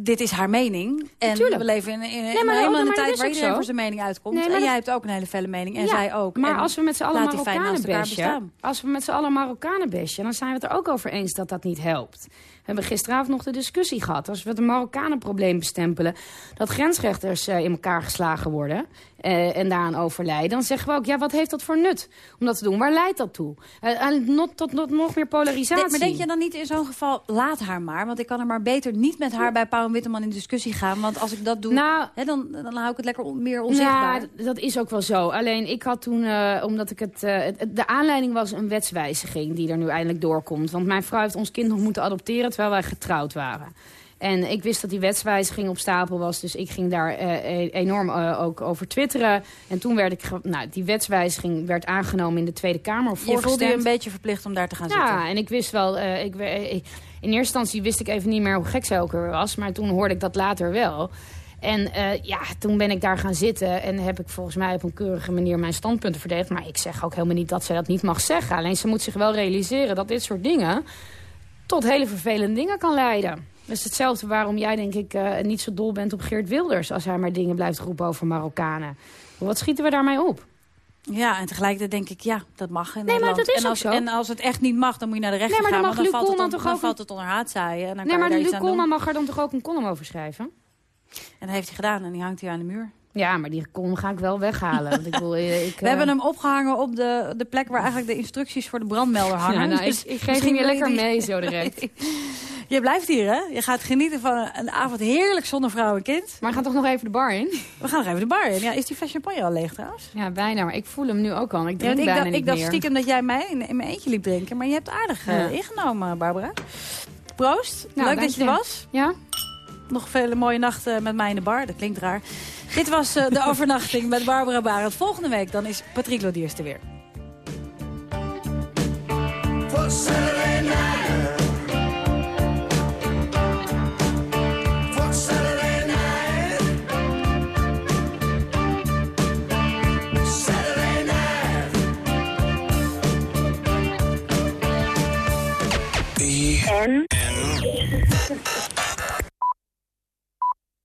dit is haar mening. En Natuurlijk. we leven in, in, in maar helemaal in een tijd waar iedereen zo. voor zijn mening uitkomt. Nee, en dat- jij hebt ook een hele felle mening. En Ja, zij ook. Maar En als we met z'n allen Marokkanen bestaan. als we met z'n allen Marokkanen bashen, dan zijn we het er ook over eens dat dat niet helpt. We hebben gisteravond nog de discussie gehad. Als we het een Marokkanenprobleem bestempelen, dat grensrechters eh, in elkaar geslagen worden eh, en daaraan overlijden, dan zeggen we ook, ja, wat heeft dat voor nut om dat te doen? Waar leidt dat toe? Not, tot not, nog meer polarisatie. Maar denk je dan niet in zo'n geval, laat haar maar. Want ik kan er maar beter niet met haar bij Pauw en Witteman in discussie gaan. Want als ik dat doe, Nou, hè, dan, dan hou ik het lekker on- meer onzichtbaar. Ja, d- dat is ook wel zo. Alleen ik had toen, eh, omdat ik het, het- het- De aanleiding was een wetswijziging die er nu eindelijk doorkomt. Want mijn vrouw heeft ons kind nog moeten adopteren terwijl wij getrouwd waren. En ik wist dat die wetswijziging op stapel was. Dus ik ging daar eh, e- enorm eh, ook over twitteren. En toen werd ik... Nou, die wetswijziging werd aangenomen in de Tweede Kamer. je voelde je een beetje verplicht om daar te gaan Ja, zitten. en ik wist wel... eh, ik, eh, in eerste instantie wist ik even niet meer hoe gek zij ook weer was. Maar toen hoorde ik dat later wel. En eh, ja, toen ben ik daar gaan zitten en heb ik volgens mij op een keurige manier mijn standpunten verdedigd. Maar ik zeg ook helemaal niet dat zij dat niet mag zeggen. Alleen ze moet zich wel realiseren dat dit soort dingen tot hele vervelende dingen kan leiden. Dat is hetzelfde waarom jij denk ik eh, niet zo dol bent op Geert Wilders... als hij maar dingen blijft roepen over Marokkanen. Wat schieten we daarmee op? Ja, en tegelijkertijd denk ik, ja, dat mag in maar Nederland. dat is en ook als, zo. En als het echt niet mag, dan moet je naar de rechter Nee, maar gaan. dan mag dan, valt on- toch dan ook valt het onder haatzaaien. En dan Nee, kan maar Luc. Koolman mag er dan toch ook een column over schrijven? En dat heeft hij gedaan en die hangt hier aan de muur. Ja, maar die column ga ik wel weghalen. Want ik wil, eh, ik, We hebben hem opgehangen op de, de plek waar eigenlijk de instructies voor de brandmelder hangen. Ja, nou, Dus ik, ik geef hem je lekker die- mee zo direct. Je blijft hier, hè? Je gaat genieten van een, avond heerlijk zonder vrouw en kind. Maar we gaan toch nog even de bar in? We gaan nog even de bar in. Ja, is die fles champagne al leeg trouwens? Ja, bijna. Maar ik voel hem nu ook al. Ik Ja, drink ik bijna dacht, niet ik dacht meer. stiekem dat jij mij in, in mijn eentje liep drinken. Maar je hebt aardig eh, Ja. ingenomen, Barbara. Proost. Nou, Leuk dat je er je. was. Ja? Nog vele mooie nachten met mij in de bar. Dat klinkt raar. Dit was eh, de overnachting met Barbara Barend. Volgende week dan is Patrick Lodiers er weer. For Saturday night, En...